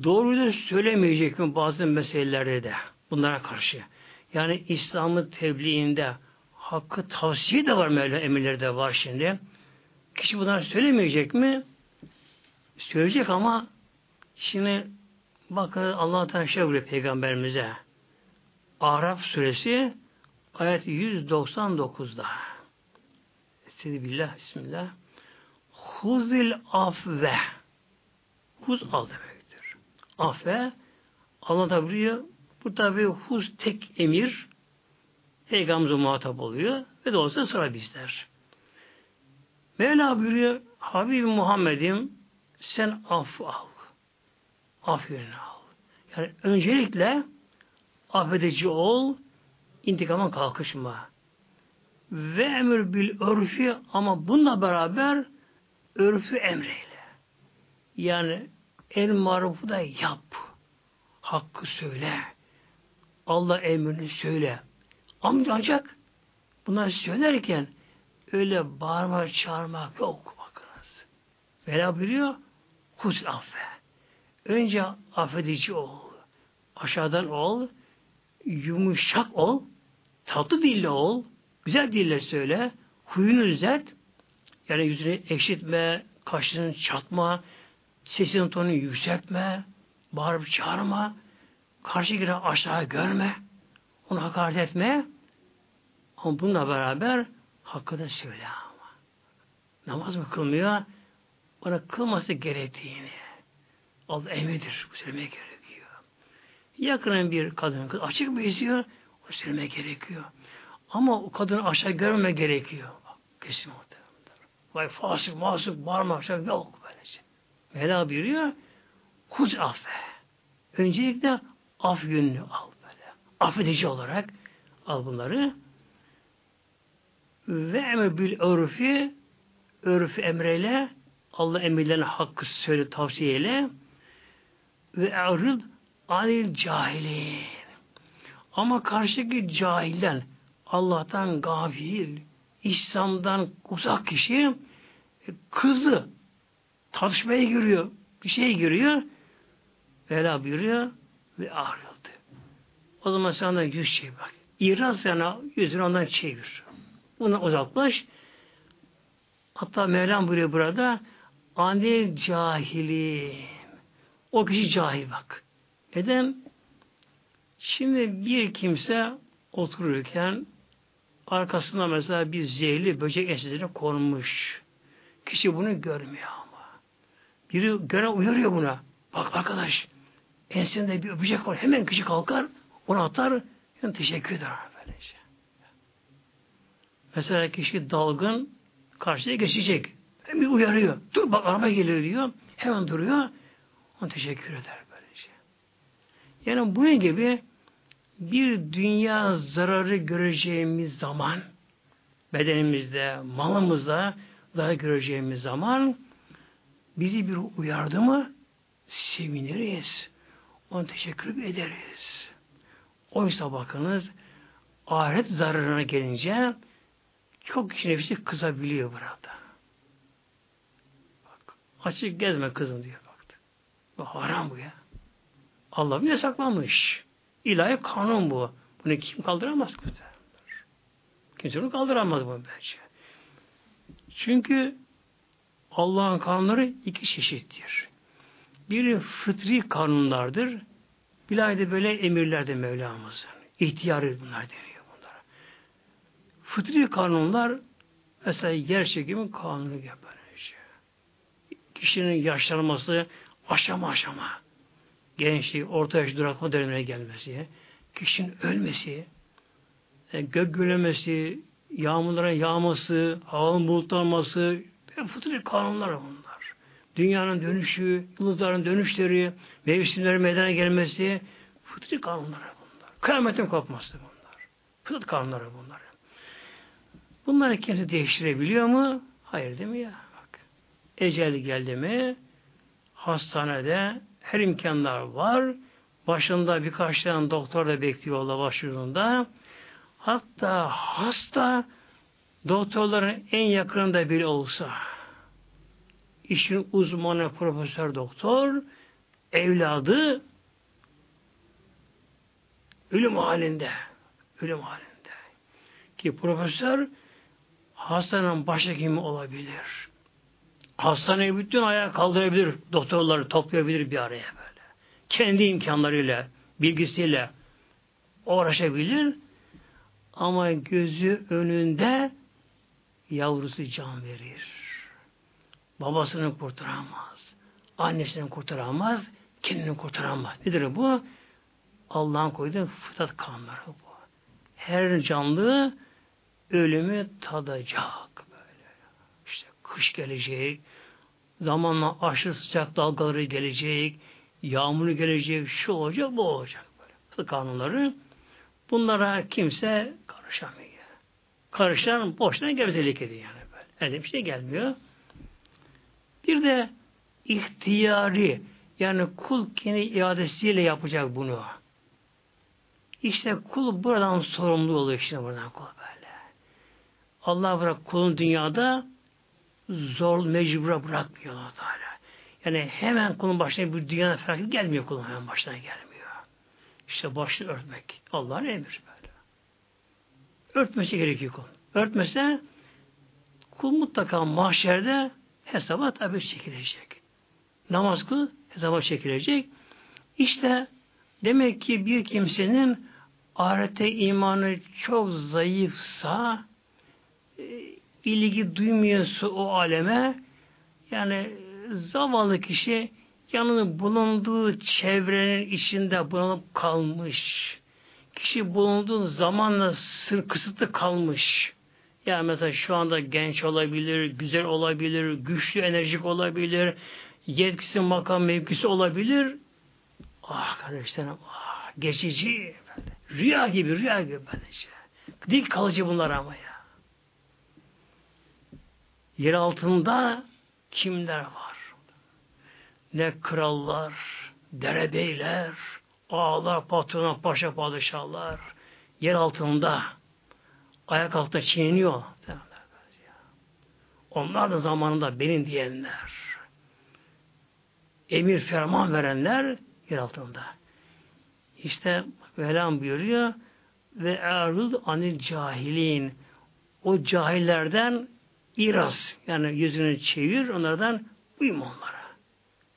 S1: doğruyu söylemeyecek mi bazı meselelerde de bunlara karşı? Yani İslam'ın tebliğinde hakkı tavsiye de var Mevla emirleri de var şimdi. Kişi bunları söylemeyecek mi? Söyleyecek ama şimdi bakın Allah Teala şey buyuruyor peygamberimize. Araf suresi ayet 199'da. Estaizu billah, bismillah. Huzil afve. Huz al demektir. Afve Allah tabi bu tabi huz tek emir Peygamberimize muhatap oluyor ve olsa sıra bizler. Mevla buyuruyor Habib Muhammed'im sen af al. Affını al. Yani öncelikle affedici ol, intikama kalkışma. Ve emir bil örfi ama bununla beraber örfü emreyle. Yani el marufu da yap. Hakkı söyle. Allah emrini söyle. Ancak bunları söylerken öyle bağırma çağırmak yok bakınız. Vela biliyor kuz affe. Önce affedici ol. Aşağıdan ol. Yumuşak ol. Tatlı dille ol. Güzel dille söyle. Huyunu düzelt. Yani yüzünü ekşitme, kaşını çatma, sesinin tonunu yükseltme, bağırıp çağırma, karşı giren aşağı görme, onu hakaret etme. Ama bununla beraber hakkı da söyle ama. Namaz mı kılmıyor? Ona kılması gerektiğini. Allah emridir. Bu söylemeye gerekiyor. Yakının bir kadın açık mı izliyor? O söylemeye gerekiyor. Ama o kadını aşağı görmeme gerekiyor. Kesin o. Vay fasık, masık, bağırma, şey yok böylece. Mevla buyuruyor, kuz affe. Öncelikle af yönünü al böyle. Affedici olarak al bunları. Ve emir bil örfi, örfü emreyle, Allah emirlerine hakkı söyle, tavsiyeyle ve e'rid anil cahilin. Ama karşıdaki cahilden, Allah'tan gafil, İslam'dan uzak kişi e, kızdı. Tartışmaya giriyor. Bir şey giriyor. Vela buyuruyor ve ayrıldı. O zaman sen ondan yüz çevir bak. İraz sana yüzünü ondan çevir. Buna uzaklaş. Hatta Mevlam buyuruyor burada anil cahili. O kişi cahil bak. Neden? Şimdi bir kimse otururken arkasında mesela bir zehirli böcek ensesine konmuş. Kişi bunu görmüyor ama. Biri gören uyarıyor buna. Bak arkadaş ensesinde bir böcek var. Hemen kişi kalkar onu atar yani teşekkür eder böylece. Mesela kişi dalgın karşıya geçecek. Bir uyarıyor. Dur bak araba geliyor diyor. Hemen duruyor. Ona teşekkür eder. Yani bunun gibi bir dünya zararı göreceğimiz zaman bedenimizde, malımızda daha göreceğimiz zaman bizi bir uyardı mı seviniriz. Ona teşekkür ederiz. Oysa bakınız ahiret zararına gelince çok kişi nefsi kızabiliyor burada. Bak, açık gezme kızım diyor bak. Bu haram bu ya. Allah bir yasaklamış. İlahi kanun bu. Bunu kim kaldıramaz? Kimse bunu kaldıramaz bu bence. Çünkü Allah'ın kanunları iki çeşittir. Biri fıtri kanunlardır. Bilahide böyle emirlerdir Mevlamızın. İhtiyarı bunlar deniyor bunlara. Fıtri kanunlar mesela yer çekimi kanunu böylece. Kişinin yaşlanması aşama aşama gençlik, orta yaş durakma dönemine gelmesi, kişinin ölmesi, e, gök gürlemesi, yağmurların yağması, havanın bulutlanması, fıtri kanunlar bunlar. Dünyanın dönüşü, yıldızların dönüşleri, mevsimlerin meydana gelmesi, fıtri kanunlar bunlar. Kıyametin kopması bunlar. Fıtri kanunları bunlar. Bunları kimse değiştirebiliyor mu? Hayır değil mi ya? Bak. Ecel geldi mi hastanede her imkanlar var. Başında birkaç tane doktor da bekliyorlar başvurunda. Hatta hasta doktorların en yakınında bile olsa işin uzmanı profesör doktor evladı ölüm halinde ölüm halinde ki profesör hastanın başhekimi olabilir. Hastaneyi bütün ayağa kaldırabilir, doktorları toplayabilir bir araya böyle. Kendi imkanlarıyla, bilgisiyle uğraşabilir ama gözü önünde yavrusu can verir. Babasını kurtaramaz. Annesini kurtaramaz. Kendini kurtaramaz. Nedir bu? Allah'ın koyduğu fıtrat kanları bu. Her canlı ölümü tadacak kış gelecek, zamanla aşırı sıcak dalgaları gelecek, yağmuru gelecek, şu olacak, bu olacak. Böyle. Kanunları. Bunlara kimse karışamıyor. Karışan boşuna gevezelik ediyor yani böyle. Öyle bir şey gelmiyor. Bir de ihtiyari yani kul kendi iadesiyle yapacak bunu. İşte kul buradan sorumlu oluyor işte buradan kul böyle. Allah bırak kulun dünyada zor mecbura bırakmıyor Allah Teala. Yani hemen kulun başına bir dünyada felaket gelmiyor kulun hemen başına gelmiyor. İşte başını örtmek. Allah'ın emri böyle. Örtmesi gerekiyor kul. Örtmese kul mutlaka mahşerde hesaba tabi çekilecek. Namaz kıl hesaba çekilecek. İşte demek ki bir kimsenin ahirete imanı çok zayıfsa e, ilgi duymuyorsa o aleme yani zavallı kişi yanının bulunduğu çevrenin içinde bulunup kalmış. Kişi bulunduğu zamanla sır kısıtlı kalmış. Yani mesela şu anda genç olabilir, güzel olabilir, güçlü, enerjik olabilir, yetkisi, makam, mevkisi olabilir. Ah kardeşlerim, ah, geçici. Rüya gibi, rüya gibi böylece. Dik kalıcı bunlar ama ya. Yer altında kimler var? Ne krallar, derebeyler, ağalar, patronlar, paşa padişahlar yer altında ayak altında çiğniyor. Onlar da zamanında benim diyenler. Emir ferman verenler yer altında. İşte Velam buyuruyor ve erud anil cahilin o cahillerden iraz yani yüzünü çevir onlardan uyma onlara.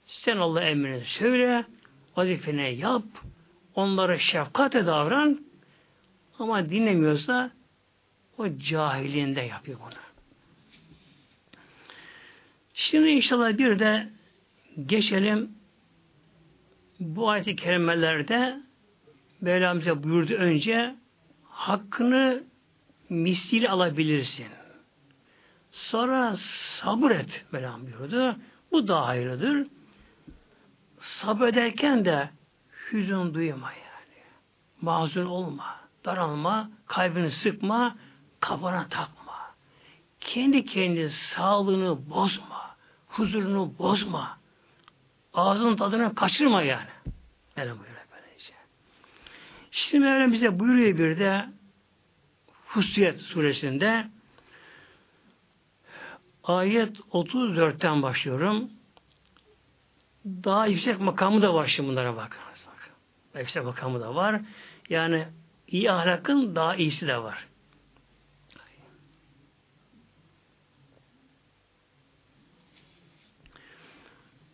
S1: Sen Allah emrini söyle vazifeni yap onlara şefkate davran ama dinlemiyorsa o cahiliğinde yapıyor bunu. Şimdi inşallah bir de geçelim bu ayet-i kerimelerde Mevlamıza buyurdu önce hakkını misliyle alabilirsin. Sonra sabır et Mevlam buyurdu. Bu daha hayırlıdır. Sabrederken de hüzün duyma yani. Mazun olma, daralma, kalbini sıkma, kafana takma. Kendi kendi sağlığını bozma, huzurunu bozma. Ağzının tadını kaçırma yani. Mevlam buyuruyor. Şimdi Mevlam bize buyuruyor bir de Fussilet suresinde ayet 34'ten başlıyorum. Daha yüksek makamı da var şimdi bunlara bakınız. Yüksek makamı da var. Yani iyi ahlakın daha iyisi de var.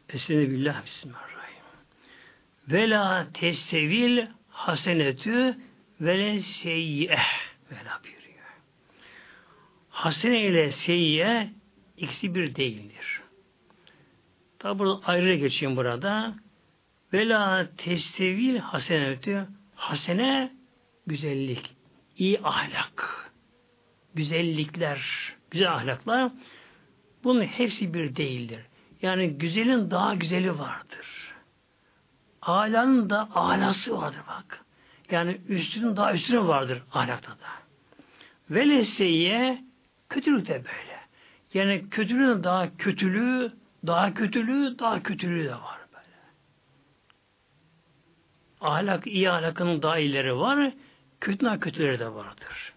S1: Estağfirullah Bismillahirrahmanirrahim. Ve la testevil hasenetü ve seyyiye Mevla buyuruyor. Hasene ile seyyiye ikisi bir değildir. Tabi burada ayrı geçeyim burada. Vela testevil hasenetü hasene güzellik, iyi ahlak, güzellikler, güzel ahlaklar bunun hepsi bir değildir. Yani güzelin daha güzeli vardır. Alanın da alası vardır bak. Yani üstünün daha üstünü vardır ahlakta da. Veleseye kötülük de böyle. Yani kötülüğün daha kötülüğü, daha kötülüğü, daha kötülüğü de var böyle. Ahlak, iyi ahlakının daha iyileri var, kötü daha kötüleri de vardır.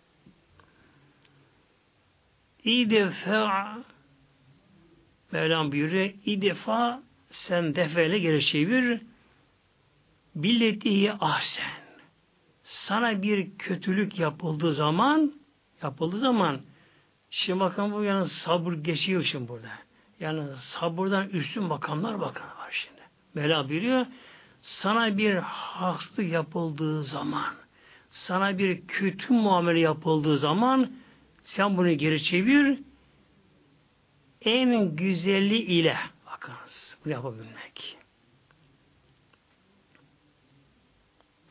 S1: İyi defa Mevlam buyuruyor, iyi defa sen defeyle geri çevir, billetihi ahsen. Sana bir kötülük yapıldığı zaman yapıldığı zaman şimdi bakın bu yani sabır geçiyor şimdi burada. Yani sabırdan üstün makamlar bakın var şimdi. Mela biliyor. Sana bir haksızlık yapıldığı zaman sana bir kötü muamele yapıldığı zaman sen bunu geri çevir en güzeli ile bakınız bunu yapabilmek.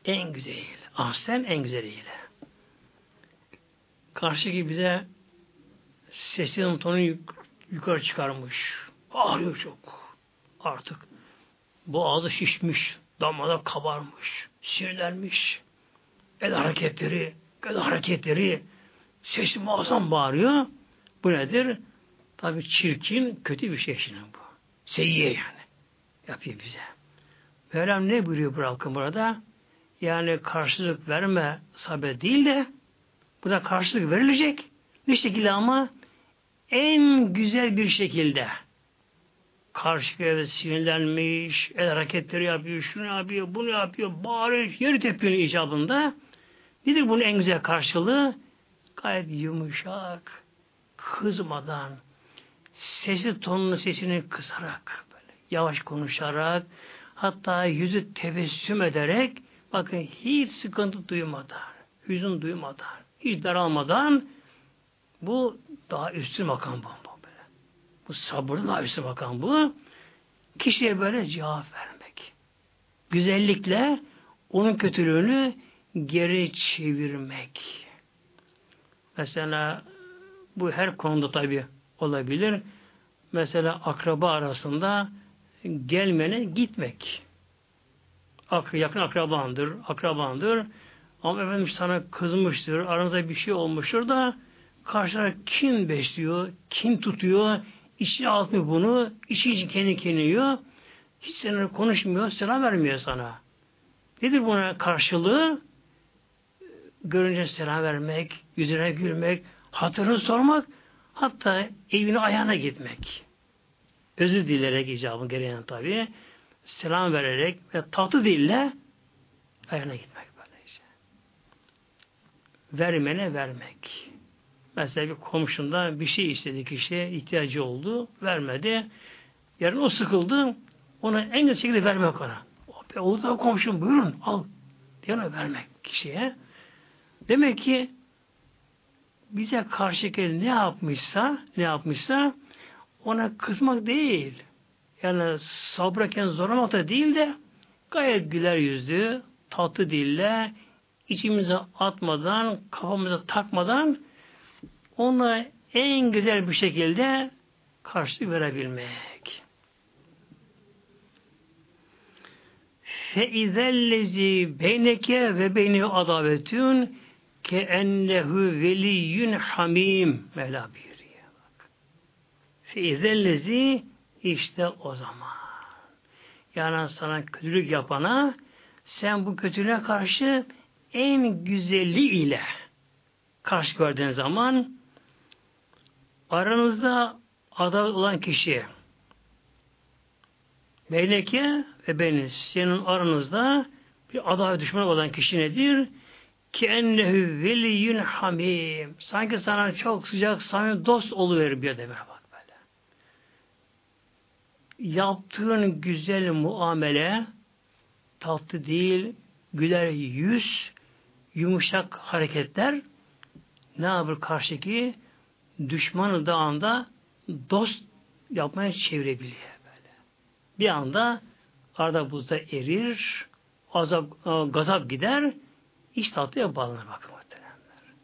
S1: En güzeliyle. Ahsen en güzeliyle. Karşı gibi de sesinin tonu yukarı çıkarmış. Ağrıyor çok. Artık boğazı şişmiş, damada kabarmış, sinirlenmiş. El hareketleri, el hareketleri, sesi muazzam bağırıyor. Bu nedir? Tabi çirkin, kötü bir şey şimdi bu. Seyyiye yani. Yapıyor bize. Mevlam ne buyuruyor bırakın burada? Yani karşılık verme sabır değil de burada karşılık verilecek. Ne şekilde ama en güzel bir şekilde karşı evet sinirlenmiş, el hareketleri yapıyor, şunu yapıyor, bunu yapıyor, bağırıyor, yeri tepiyor icabında. Nedir bunun en güzel karşılığı? Gayet yumuşak, kızmadan, sesi tonunu sesini kısarak, böyle yavaş konuşarak, hatta yüzü tebessüm ederek, bakın hiç sıkıntı duymadan, hüzün duymadan, hiç daralmadan, bu daha üstün makam bu. Böyle. Bu sabırlı daha üstün makam bu. Kişiye böyle cevap vermek. Güzellikle onun kötülüğünü geri çevirmek. Mesela bu her konuda tabi olabilir. Mesela akraba arasında gelmene gitmek. Ak yakın akrabandır, akrabandır. Ama efendim sana kızmıştır, aranızda bir şey olmuştur da karşılar kim besliyor, kim tutuyor, içine atmıyor bunu, içi için kendi kendine. Hiç seninle konuşmuyor, selam vermiyor sana. Nedir buna karşılığı? Görünce selam vermek, yüzüne gülmek, hatırını sormak, hatta evine ayağına gitmek. Özür dilerek icabın gereğinden tabi. Selam vererek ve tatlı dille ayağına gitmek böylece. Vermene vermek. Mesela bir komşundan bir şey istedi kişiye ihtiyacı oldu. Vermedi. Yarın o sıkıldı. Ona en güzel şekilde vermek ona. Olur da komşum buyurun al. Diye vermek kişiye. Demek ki bize karşı ne yapmışsa ne yapmışsa ona kızmak değil. Yani sabreken zorlamak da değil de gayet güler yüzlü, tatlı dille içimize atmadan, kafamıza takmadan ona en güzel bir şekilde karşılık verebilmek. Feizellezi beyneke ve beyni adavetün ke ennehu veliyyün hamim Mevla buyuruyor. Feizellezi işte o zaman. Yani sana kötülük yapana sen bu kötülüğe karşı en güzeli ile karşı gördüğün zaman aranızda adalet olan kişi Beyneke ve beni senin aranızda bir adalet düşmanı olan kişi nedir? Ki ennehu veliyyün hamim. Sanki sana çok sıcak samimi dost oluverir bir demek bak böyle. Yaptığın güzel muamele tatlı değil, güler yüz, yumuşak hareketler ne yapar karşıki düşmanı da anda dost yapmaya çevirebiliyor böyle. Bir anda arada buzda erir, azap, gazap gider, iş tatlıya bağlanır bakın muhteremler.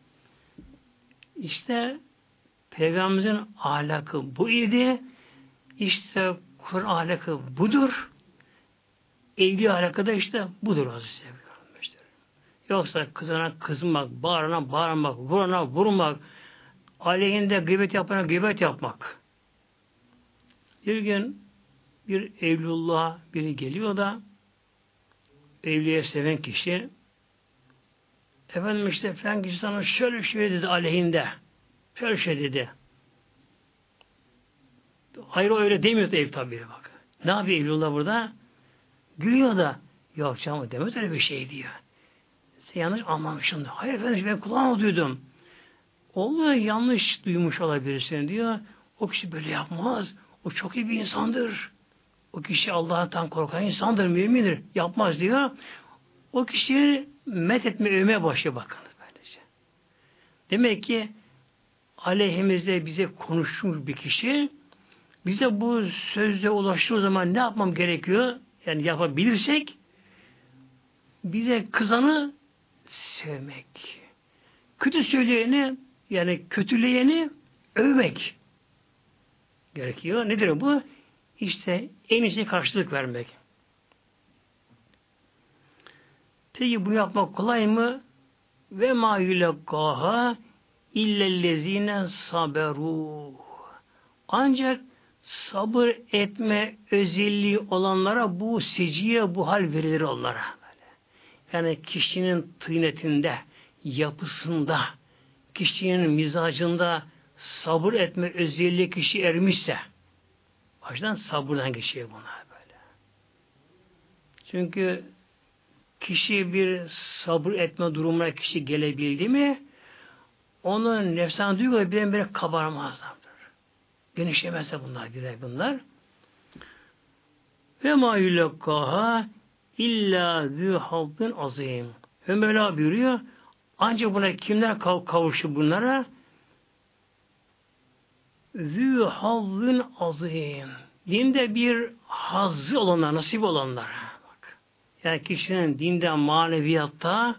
S1: İşte Peygamberimizin ahlakı bu idi. İşte Kur'an ahlakı budur. Evli ahlakı da işte budur Hazreti Yoksa kızana kızmak, bağırana bağırmak, vurana vurmak, aleyhinde gıybet yapana gıybet yapmak. Bir gün bir evlullah biri geliyor da evliye seven kişi efendim işte falan kişi sana şöyle şey dedi aleyhinde şöyle şey dedi. Hayır o öyle demiyor ev tabi bak. Ne yapıyor evlullah burada? Gülüyor da yok canım demez öyle bir şey diyor. Sen yanlış anlamışsın. Hayır efendim ben kulağımı duydum. Oluyor yanlış duymuş olabilirsin diyor. O kişi böyle yapmaz. O çok iyi bir insandır. O kişi Allah'tan korkan insandır, mümindir. Yapmaz diyor. O kişiyi met etme, övmeye başlıyor bakınız böylece. Demek ki aleyhimizde bize konuşmuş bir kişi bize bu sözle ulaştığı zaman ne yapmam gerekiyor? Yani yapabilirsek bize kızanı sevmek. Kötü söyleyeni yani kötüleyeni övmek. gerekiyor. Nedir bu? İşte en iyisi karşılık vermek. Peki bunu yapmak kolay mı? Ve ma yulekkaha illellezine saberu. Ancak sabır etme özelliği olanlara bu seciye, bu hal verilir onlara. Yani kişinin tıynetinde, yapısında, kişinin mizacında sabır etme özelliği kişi ermişse, baştan sabırdan geçiyor buna böyle. Çünkü kişi bir sabır etme durumuna kişi gelebildi mi, onun nefsan duyguları birdenbire kabarmazlardır. Genişlemezse bunlar, güzel bunlar. Ve ma yulekkaha illa zü havdın azim. Mevla buyuruyor, ancak buna kimler kav kavuşur bunlara? Zü havdın azim. Dinde bir hazzı olanlar, nasip olanlar. Bak. Yani kişinin dinde, maneviyatta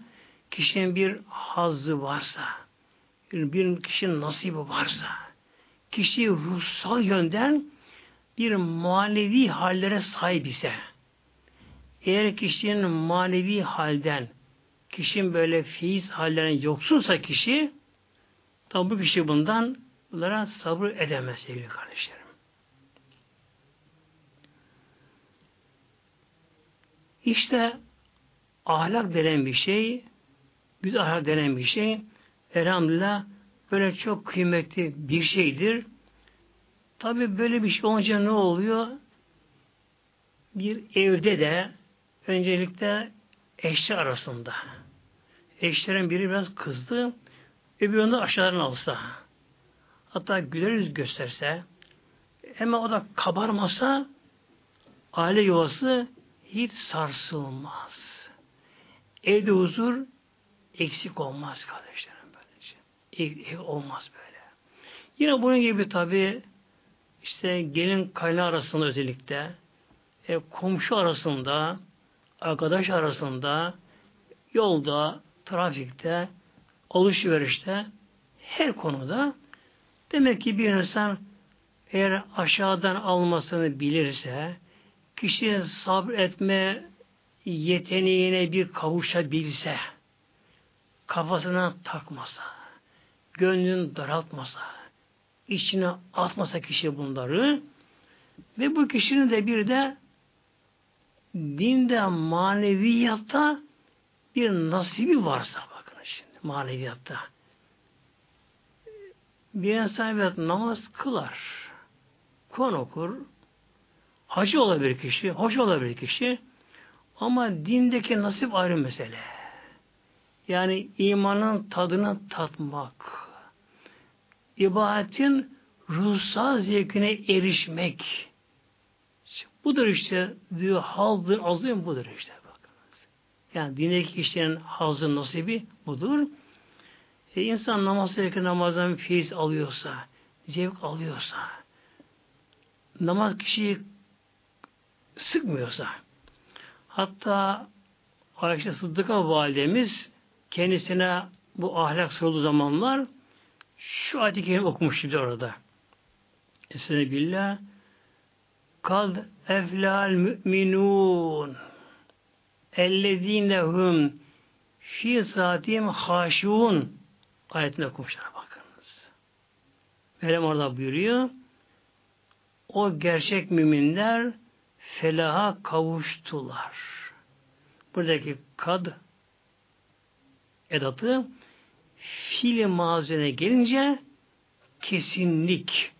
S1: kişinin bir hazzı varsa, bir kişinin nasibi varsa, kişi ruhsal yönden bir manevi hallere sahip ise, eğer kişinin manevi halden, kişinin böyle feyiz hallerine yoksunsa kişi, tabi bu kişi bundan bunlara sabır edemez sevgili kardeşlerim. İşte ahlak denen bir şey, güzel ahlak denen bir şey, elhamdülillah böyle çok kıymetli bir şeydir. Tabi böyle bir şey olunca ne oluyor? Bir evde de öncelikle eşler arasında. Eşlerin biri biraz kızdı, öbürü onu aşağıdan alsa. Hatta güler yüz gösterse, hemen o da kabarmasa, aile yuvası hiç sarsılmaz. Evde huzur eksik olmaz kardeşlerim böylece. Ev, ev olmaz böyle. Yine bunun gibi tabi işte gelin kaynağı arasında özellikle e, komşu arasında arkadaş arasında yolda, trafikte, alışverişte her konuda demek ki bir insan eğer aşağıdan almasını bilirse kişi sabretme yeteneğine bir kavuşabilse kafasına takmasa gönlünü daraltmasa içine atmasa kişi bunları ve bu kişinin de bir de dinde maneviyatta bir nasibi varsa bakın şimdi maneviyatta. Bir insan evet namaz kılar Kur'an okur hacı olabilir kişi hoş olabilir kişi. Ama dindeki nasip ayrı mesele. Yani imanın tadını tatmak ibadetin ruhsal zevkine erişmek. Budur işte diyor hazın azim budur işte. Yani dindeki kişinin hazın nasibi budur. E insan namaz zevki namazdan feyiz alıyorsa, zevk alıyorsa, namaz kişiyi sıkmıyorsa, hatta Ayşe Sıddık'a validemiz kendisine bu ahlak sorulduğu zamanlar şu ayet-i okumuş şimdi orada. Estağfirullah billah kad eflal müminun ellezinehum fi saatim haşun ayetini okumuşlar bakınız. Mevlam orada buyuruyor. O gerçek müminler felaha kavuştular. Buradaki kad edatı fiil mazene gelince kesinlik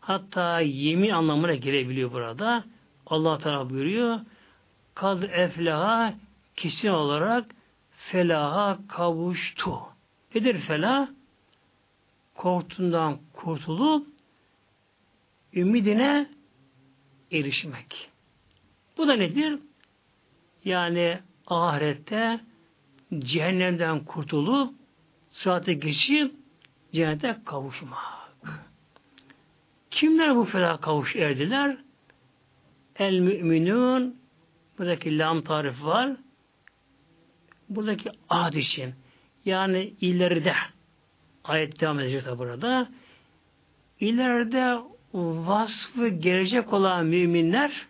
S1: hatta yemin anlamına gelebiliyor burada. Allah Teala buyuruyor. Kad eflaha kesin olarak felaha kavuştu. Nedir felah? Korktuğundan kurtulup ümidine erişmek. Bu da nedir? Yani ahirette cehennemden kurtulup sıratı geçip cennete kavuşmak. Kimler bu felah kavuş erdiler? El müminun buradaki lam tarif var. Buradaki ad için yani ileride ayet devam edecek burada. İleride vasfı gelecek olan müminler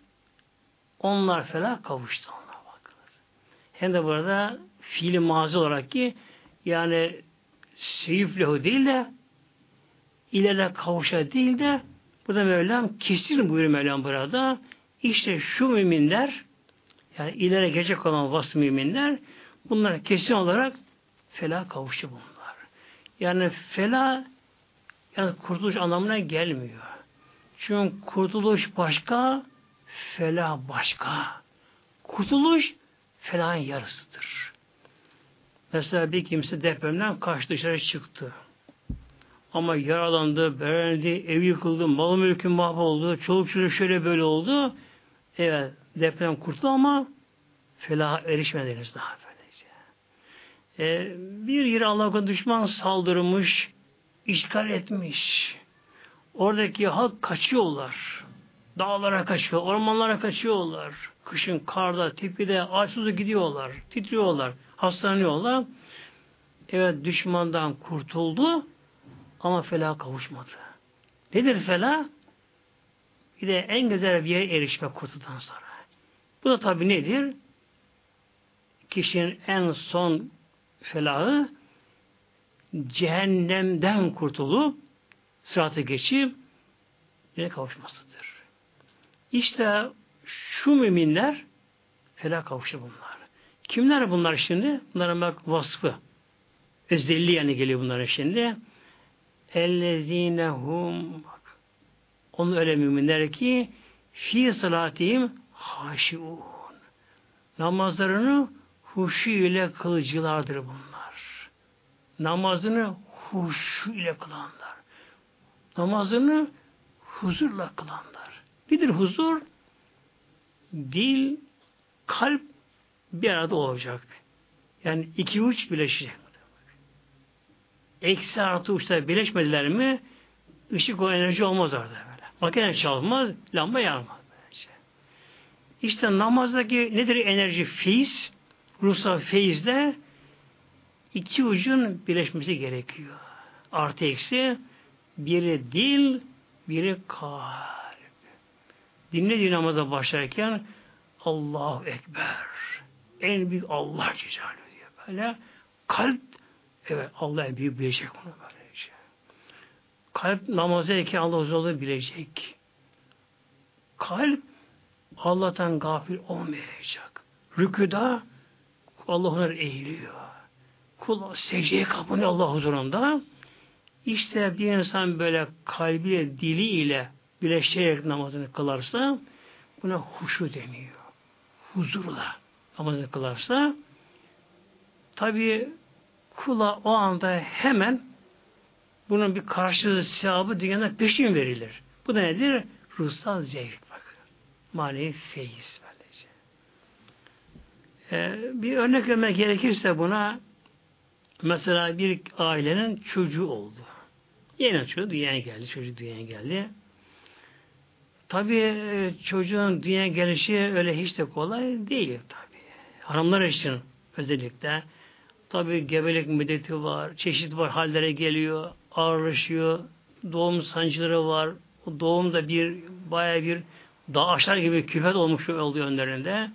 S1: onlar falan kavuştu onlar bakınız. Hem de burada fiili mazi olarak ki yani seyiflehu değil de ileride kavuşa değil de bu da Mevlam kesin buyuruyor Mevlam burada. İşte şu müminler yani ileri gelecek olan vasf müminler bunlar kesin olarak fela kavuştu bunlar. Yani fela yani kurtuluş anlamına gelmiyor. Çünkü kurtuluş başka, felah başka. Kurtuluş felahın yarısıdır. Mesela bir kimse depremden kaç dışarı çıktı. Ama yaralandı, berendi, ev yıkıldı, mal mülkü mahvoldu, çoluk çocuk şöyle böyle oldu. Evet, deprem kurtuldu ama felaha erişmediniz daha böylece. Ee, bir yere Allah'a düşman saldırmış, işgal etmiş. Oradaki halk kaçıyorlar. Dağlara kaçıyor, ormanlara kaçıyorlar. Kışın karda, tipide, ağaçsızda gidiyorlar, titriyorlar, hastalanıyorlar. Evet düşmandan kurtuldu ama fela kavuşmadı. Nedir fela? Bir de en güzel bir yere erişme kurtuldan sonra. Bu da tabi nedir? Kişinin en son felahı cehennemden kurtulup sıratı geçip yine kavuşmasıdır. İşte şu müminler felah kavuşu bunlar. Kimler bunlar şimdi? Bunların bak vasfı. Özelliği yani geliyor bunların şimdi. Ellezinehum. Onun öyle müminler ki fi salatihim haşiun. Namazlarını huşu ile kılıcılardır bunlar. Namazını huşu ile kılanlar. Namazını huzurla kılanlar. Nedir huzur? Dil, kalp bir arada olacak. Yani iki uç birleşecek. Eksi artı uçlar birleşmediler mi ışık o enerji olmaz orada böyle. Makine çalmaz, lamba yanmaz. İşte namazdaki nedir enerji? Feyiz. Ruhsal feyizle iki ucun birleşmesi gerekiyor. Artı eksi biri dil, biri kalp. Dinlediği namaza başlarken Allahu Ekber. En büyük Allah Cezalü diyor. Böyle kalp evet Allah büyük bilecek onu böylece. Kalp namazdayken Allah huzurlu bilecek. Kalp Allah'tan gafil olmayacak. Rüküda Allah eğiliyor. Kul secdeye kapanıyor Allah huzurunda. İşte bir insan böyle kalbiyle, diliyle birleştirerek namazını kılarsa buna huşu deniyor. Huzurla namazını kılarsa tabi kula o anda hemen bunun bir karşılığı sevabı dünyada peşin verilir. Bu da nedir? Ruhsal zevk. Manevi feyiz böylece. Ee, bir örnek vermek gerekirse buna mesela bir ailenin çocuğu oldu. Yeni çocuğu dünyaya geldi. Çocuk dünyaya geldi. Tabi e, çocuğun dünyaya gelişi öyle hiç de kolay değil tabi. Hanımlar için özellikle tabi gebelik müddeti var, çeşit var, hallere geliyor, ağırlaşıyor, doğum sancıları var. O doğum da bir baya bir dağaçlar gibi küfet olmuş olduğu önlerinde.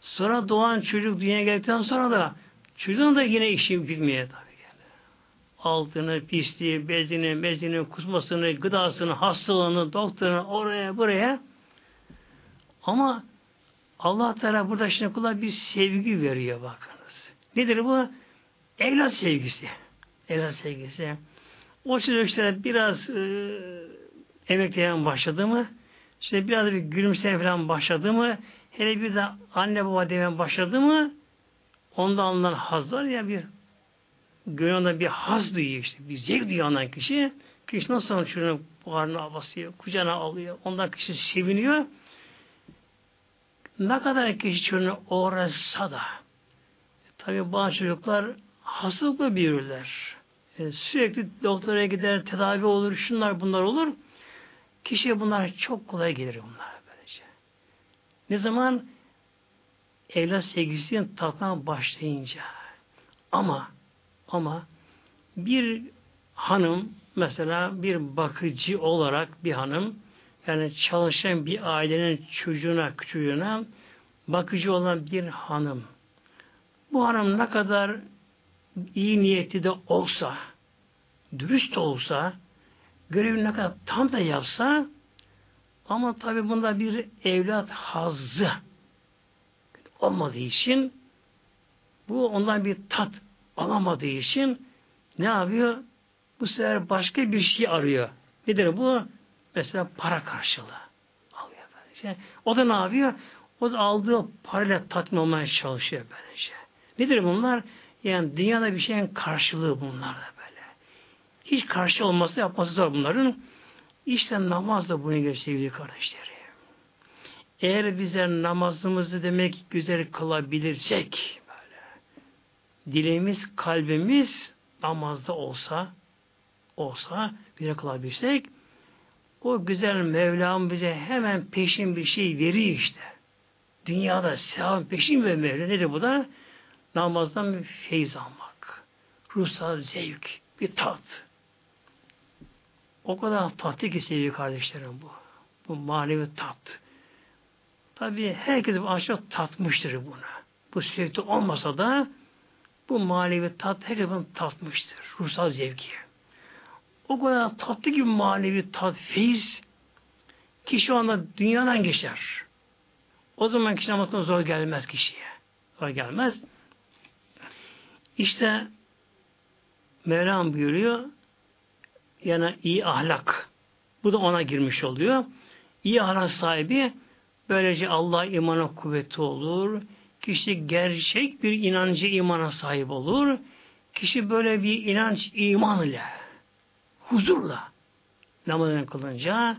S1: Sonra doğan çocuk dünyaya geldikten sonra da çocuğun da yine işi bitmeye tabi altını, pisliği, bezini, mezini, kusmasını, gıdasını, hastalığını, doktorunu oraya buraya. Ama Allah Teala burada şimdi kula bir sevgi veriyor bakınız. Nedir bu? Evlat sevgisi. Evlat sevgisi. O çocuklara biraz e, emekleyen başladı mı, işte biraz bir gülümseye falan başladı mı, hele bir de anne baba demen başladı mı, onda alınan haz var ya bir gönlünde bir haz duyuyor işte. Bir zevk duyuyor anan kişi. Kişi nasıl çocuğunu buharına basıyor, kucağına alıyor. Ondan kişi seviniyor. Ne kadar kişi çocuğunu uğraşsa da tabi bazı çocuklar hastalıkla büyürler. Yani sürekli doktora gider, tedavi olur, şunlar bunlar olur. Kişiye bunlar çok kolay gelir bunlar böylece. Ne zaman evlat sevgisini tatmaya başlayınca ama ama bir hanım mesela bir bakıcı olarak bir hanım yani çalışan bir ailenin çocuğuna, çocuğuna bakıcı olan bir hanım. Bu hanım ne kadar iyi niyetli de olsa, dürüst olsa, görevini ne kadar tam da yapsa, ama tabi bunda bir evlat hazzı olmadığı için, bu ondan bir tat alamadığı için ne yapıyor? Bu sefer başka bir şey arıyor. Nedir bu? Mesela para karşılığı. Alıyor böylece. O da ne yapıyor? O da aldığı parayla tatmin olmaya çalışıyor böylece. Nedir bunlar? Yani dünyada bir şeyin karşılığı bunlar. Hiç karşı olması yapması zor bunların. İşte namaz da bunu gösteriyor kardeşlerim. Eğer bize namazımızı demek güzel kılabilirsek böyle dilimiz, kalbimiz namazda olsa olsa güzel kılabilirsek o güzel Mevlam bize hemen peşin bir şey veriyor işte. Dünyada sevap peşin ve Mevla nedir bu da? Namazdan bir feyiz almak. Ruhsal zevk, bir tat. O kadar tatlı ki sevgili kardeşlerim bu. Bu manevi tat. Tabi herkes bu aşağı tatmıştır buna. Bu sürekli olmasa da bu manevi tat herkes bunu tatmıştır. Ruhsal zevki. O kadar tatlı gibi manevi tat, feyiz ki şu anda dünyadan geçer. O zaman kişi namazına zor gelmez kişiye. Zor gelmez. İşte Mevlam buyuruyor yani iyi ahlak. Bu da ona girmiş oluyor. İyi ahlak sahibi böylece Allah imana kuvveti olur. Kişi gerçek bir inancı imana sahip olur. Kişi böyle bir inanç iman ile huzurla namazını kılınca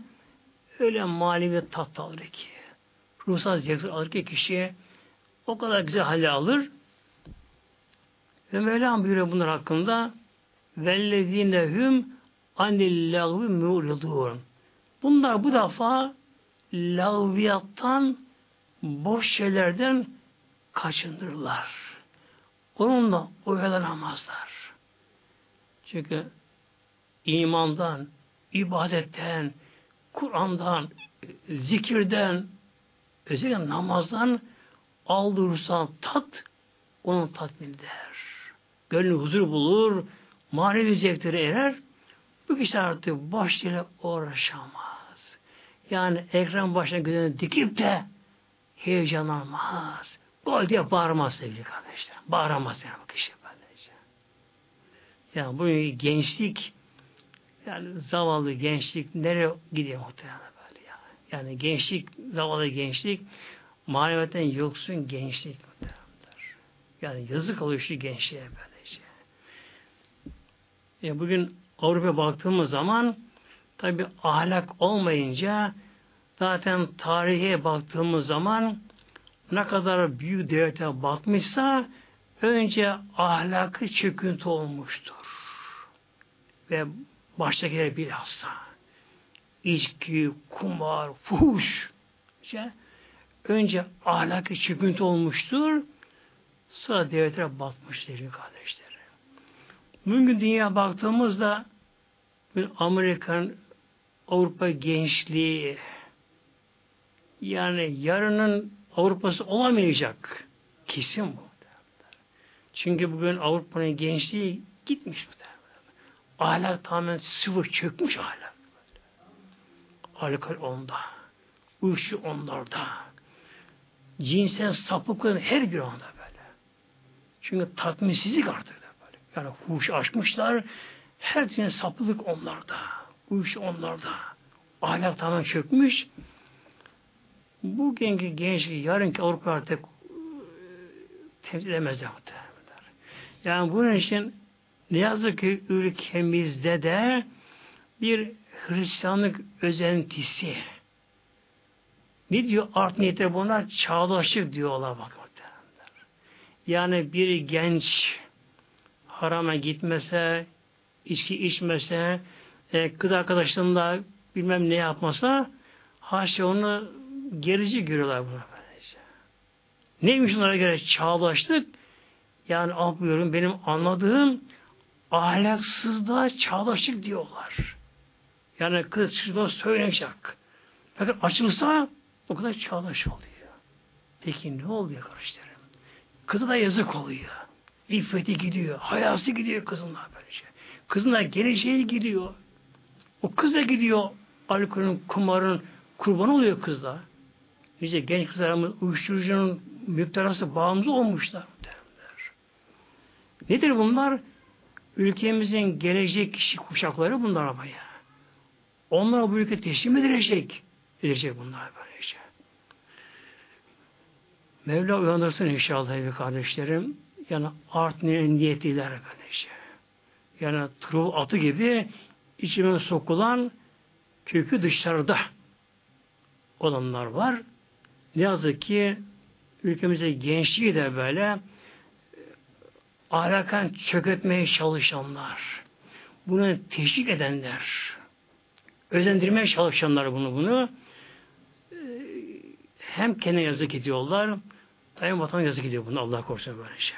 S1: öyle manevi tat alır ki ruhsal zevk alır ki kişi o kadar güzel hale alır ve Mevlam buyuruyor bunlar hakkında vellezinehum anil lagvi muridun bunlar bu defa lağviyattan boş şeylerden kaçındırırlar. Onunla oyalanamazlar. Çünkü imandan, ibadetten, Kur'an'dan, zikirden, özellikle namazdan aldığı tat onun tatmin der. Gönlü huzur bulur, manevi zevkleri erer. Bu kişi artık ile uğraşamaz. Yani ekran başına gözünü dikip de heyecanlanmaz. Gol diye bağırmaz sevgili kardeşler. Bağıramaz yani bu kişi böylece. Yani bu gençlik yani zavallı gençlik nereye gidiyor muhtemelen böyle ya. Yani gençlik, zavallı gençlik maneviyetten yoksun gençlik muhtemelendir. Yani yazık oluyor şu gençliğe böylece. Yani bugün Avrupa'ya baktığımız zaman tabi ahlak olmayınca zaten tarihe baktığımız zaman ne kadar büyük devlete batmışsa önce ahlakı çöküntü olmuştur. Ve baştakiler bilhassa içki, kumar, fuhuş işte, önce ahlakı çöküntü olmuştur sonra devletlere batmıştır kardeşler. Bugün dünya baktığımızda Amerikan Avrupa gençliği yani yarının Avrupa'sı olamayacak. Kesin bu. Çünkü bugün Avrupa'nın gençliği gitmiş bu. Ahlak tamamen sıfır çökmüş ahlak. Alkol onda. Uyuşu onlarda. Cinsel sapıklığın her bir onda böyle. Çünkü tatminsizlik artık böyle. Yani huş aşmışlar. Her türlü sapıklık onlarda. Uyuş onlarda. Ahlak tamamen çökmüş. Bu genç genç yarınki Avrupa artık e, temsil edemezler. Yani bunun için ne yazık ki ülkemizde de bir Hristiyanlık özentisi. Ne diyor art niyete buna? Çağdaşlık diyorlar bak. Yani bir genç harama gitmese, içki içmese, e, kız arkadaşlarında bilmem ne yapmasa, haşa onu gerici görüyorlar bunu. Böylece. Neymiş onlara göre çağdaşlık? Yani ah buyurun benim anladığım ahlaksızlığa çağdaşlık diyorlar. Yani kız çocuklar söyleyecek. Fakat açılsa o kadar çağdaş oluyor. Peki ne oluyor kardeşlerim? Kızı da yazık oluyor. İffeti gidiyor. Hayası gidiyor kızın da böylece. Kızın da geleceği gidiyor. O kız da gidiyor. Alkolün, kumarın kurbanı oluyor kızlar. Nice genç kızlarımız uyuşturucunun müptelası bağımlı olmuşlar. Derler. Nedir bunlar? Ülkemizin gelecek kişi kuşakları bunlar ama ya. Onlara bu ülke teslim edilecek. Edilecek bunlar böylece. Mevla uyandırsın inşallah evi kardeşlerim. Yani art niyetliler böylece. Yani truv atı gibi içime sokulan kökü dışarıda olanlar var. Ne yazık ki ülkemize gençliği de böyle e, ahlakan çöketmeye çalışanlar, bunu teşvik edenler, özendirmeye çalışanlar bunu bunu e, hem kendine yazık ediyorlar, hem vatan yazık ediyor bunu Allah korusun böyle şey.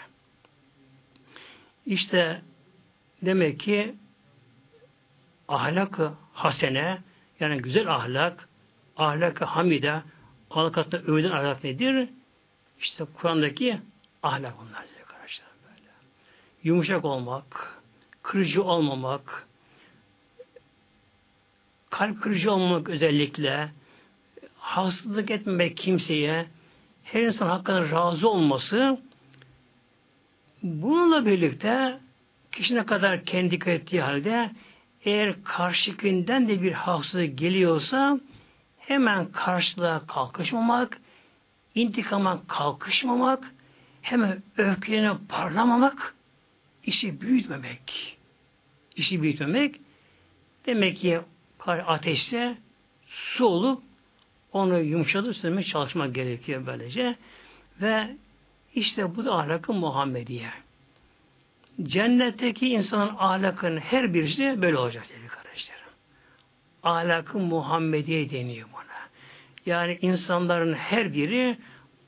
S1: İşte demek ki ahlak hasene yani güzel ahlak, ahlak hamide, halkatta övülen ahlak nedir? İşte Kur'an'daki ahlak bunlar arkadaşlar böyle. Yumuşak olmak, kırıcı olmamak, kalp kırıcı olmak özellikle, haksızlık etmemek kimseye, her insan hakkında razı olması, bununla birlikte kişi ne kadar kendi ettiği halde eğer karşıkinden de bir haksızlık geliyorsa hemen karşılığa kalkışmamak, intikama kalkışmamak, hemen öfkene parlamamak, işi büyütmemek. İşi büyütmemek demek ki ateşte su olup onu yumuşatıp sürmeye çalışmak gerekiyor böylece. Ve işte bu da ahlakı Muhammediye. Cennetteki insanın ahlakının her birisi böyle olacak sevgili kardeşlerim. Ahlakı Muhammediye deniyor buna. Yani insanların her biri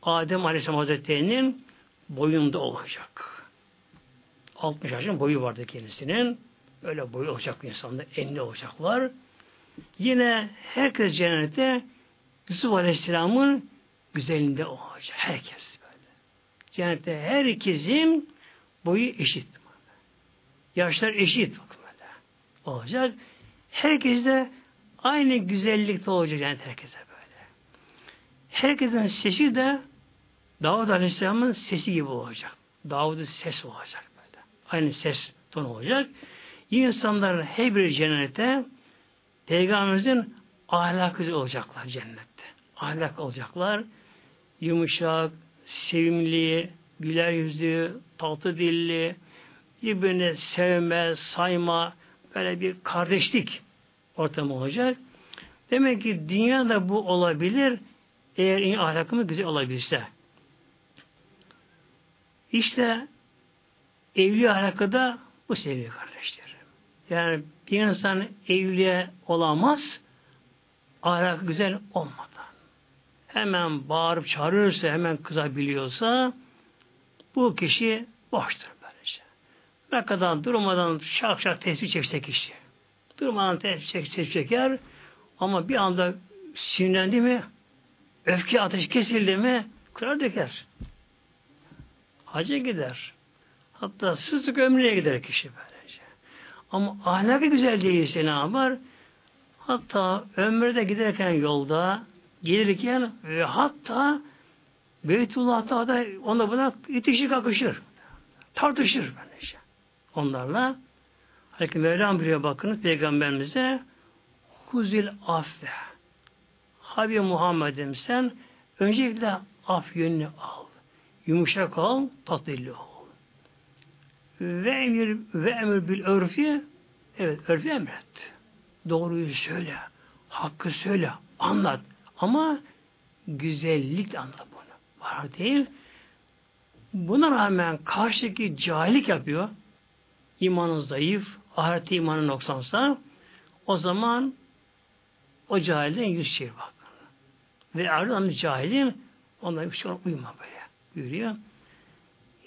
S1: Adem Aleyhisselam Hazretleri'nin boyunda olacak. 60 yaşın boyu vardı kendisinin. Öyle boyu olacak insanlar, enli olacaklar. Yine herkes cennette Yusuf Aleyhisselam'ın güzelinde olacak. Herkes böyle. Cennette herkesin boyu eşit. Yaşlar eşit böyle. olacak. Herkes de aynı güzellikte olacak yani herkese böyle. Herkesin sesi de Davud Aleyhisselam'ın sesi gibi olacak. Davud'un ses olacak böyle. Aynı ses tonu olacak. İnsanların her bir cennete Peygamberimizin ahlakı olacaklar cennette. Ahlak olacaklar. Yumuşak, sevimli, güler yüzlü, tatlı dilli, birbirini sevme, sayma, böyle bir kardeşlik ortamı olacak. Demek ki dünyada bu olabilir eğer ahlakımız güzel olabilirse. İşte evli ahlakı da bu seviye kardeşlerim. Yani bir insan evliye olamaz ahlak güzel olmadan. Hemen bağırıp çağırırsa, hemen kızabiliyorsa bu kişi boştur böylece. Ne kadar durmadan şak şak tesbih çekse kişi. Durmadan tesbih çek, tesbih çeker ama bir anda sinirlendi mi öfke ateşi kesildi mi kırar döker. Hacca gider. Hatta sızlık ömrüne gider kişi böylece. Ama ahlakı güzel değilse ne yapar? Hatta ömrede giderken yolda gelirken ve hatta Beytullah'ta da ona buna itişik kakışır. Tartışır böylece. Onlarla Halbuki Mevlam buyuruyor bakınız Peygamberimize huzil affe Habib Muhammed'im sen öncelikle af yönünü al. Yumuşak ol, tatlı ol. Ve emir, ve emir bil örfi evet örfi emret. Doğruyu söyle. Hakkı söyle. Anlat. Ama güzellik anlat. Var değil. Buna rağmen karşıdaki cahillik yapıyor. İmanı zayıf, ahirete imanı noksansa o zaman o cahilden yüz çevir bak. Ve ardından cahilin onlara bir şey uyma böyle buyuruyor.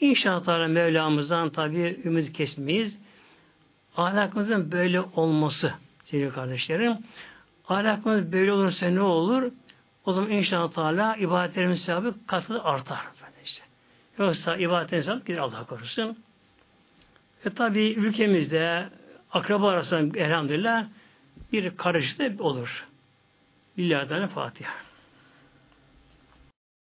S1: İnşallah Mevlamızdan tabi ümit kesmeyiz. ahlakımızın böyle olması sevgili kardeşlerim. Ahlakımız böyle olursa ne olur? O zaman inşallah Teala ibadetlerimiz sevabı katı artar. Işte. Yoksa ibadetlerimiz sevabı gider Allah korusun. E tabi ülkemizde akraba arasında elhamdülillah bir karışıklık olur. Lillahi Teala Fatiha.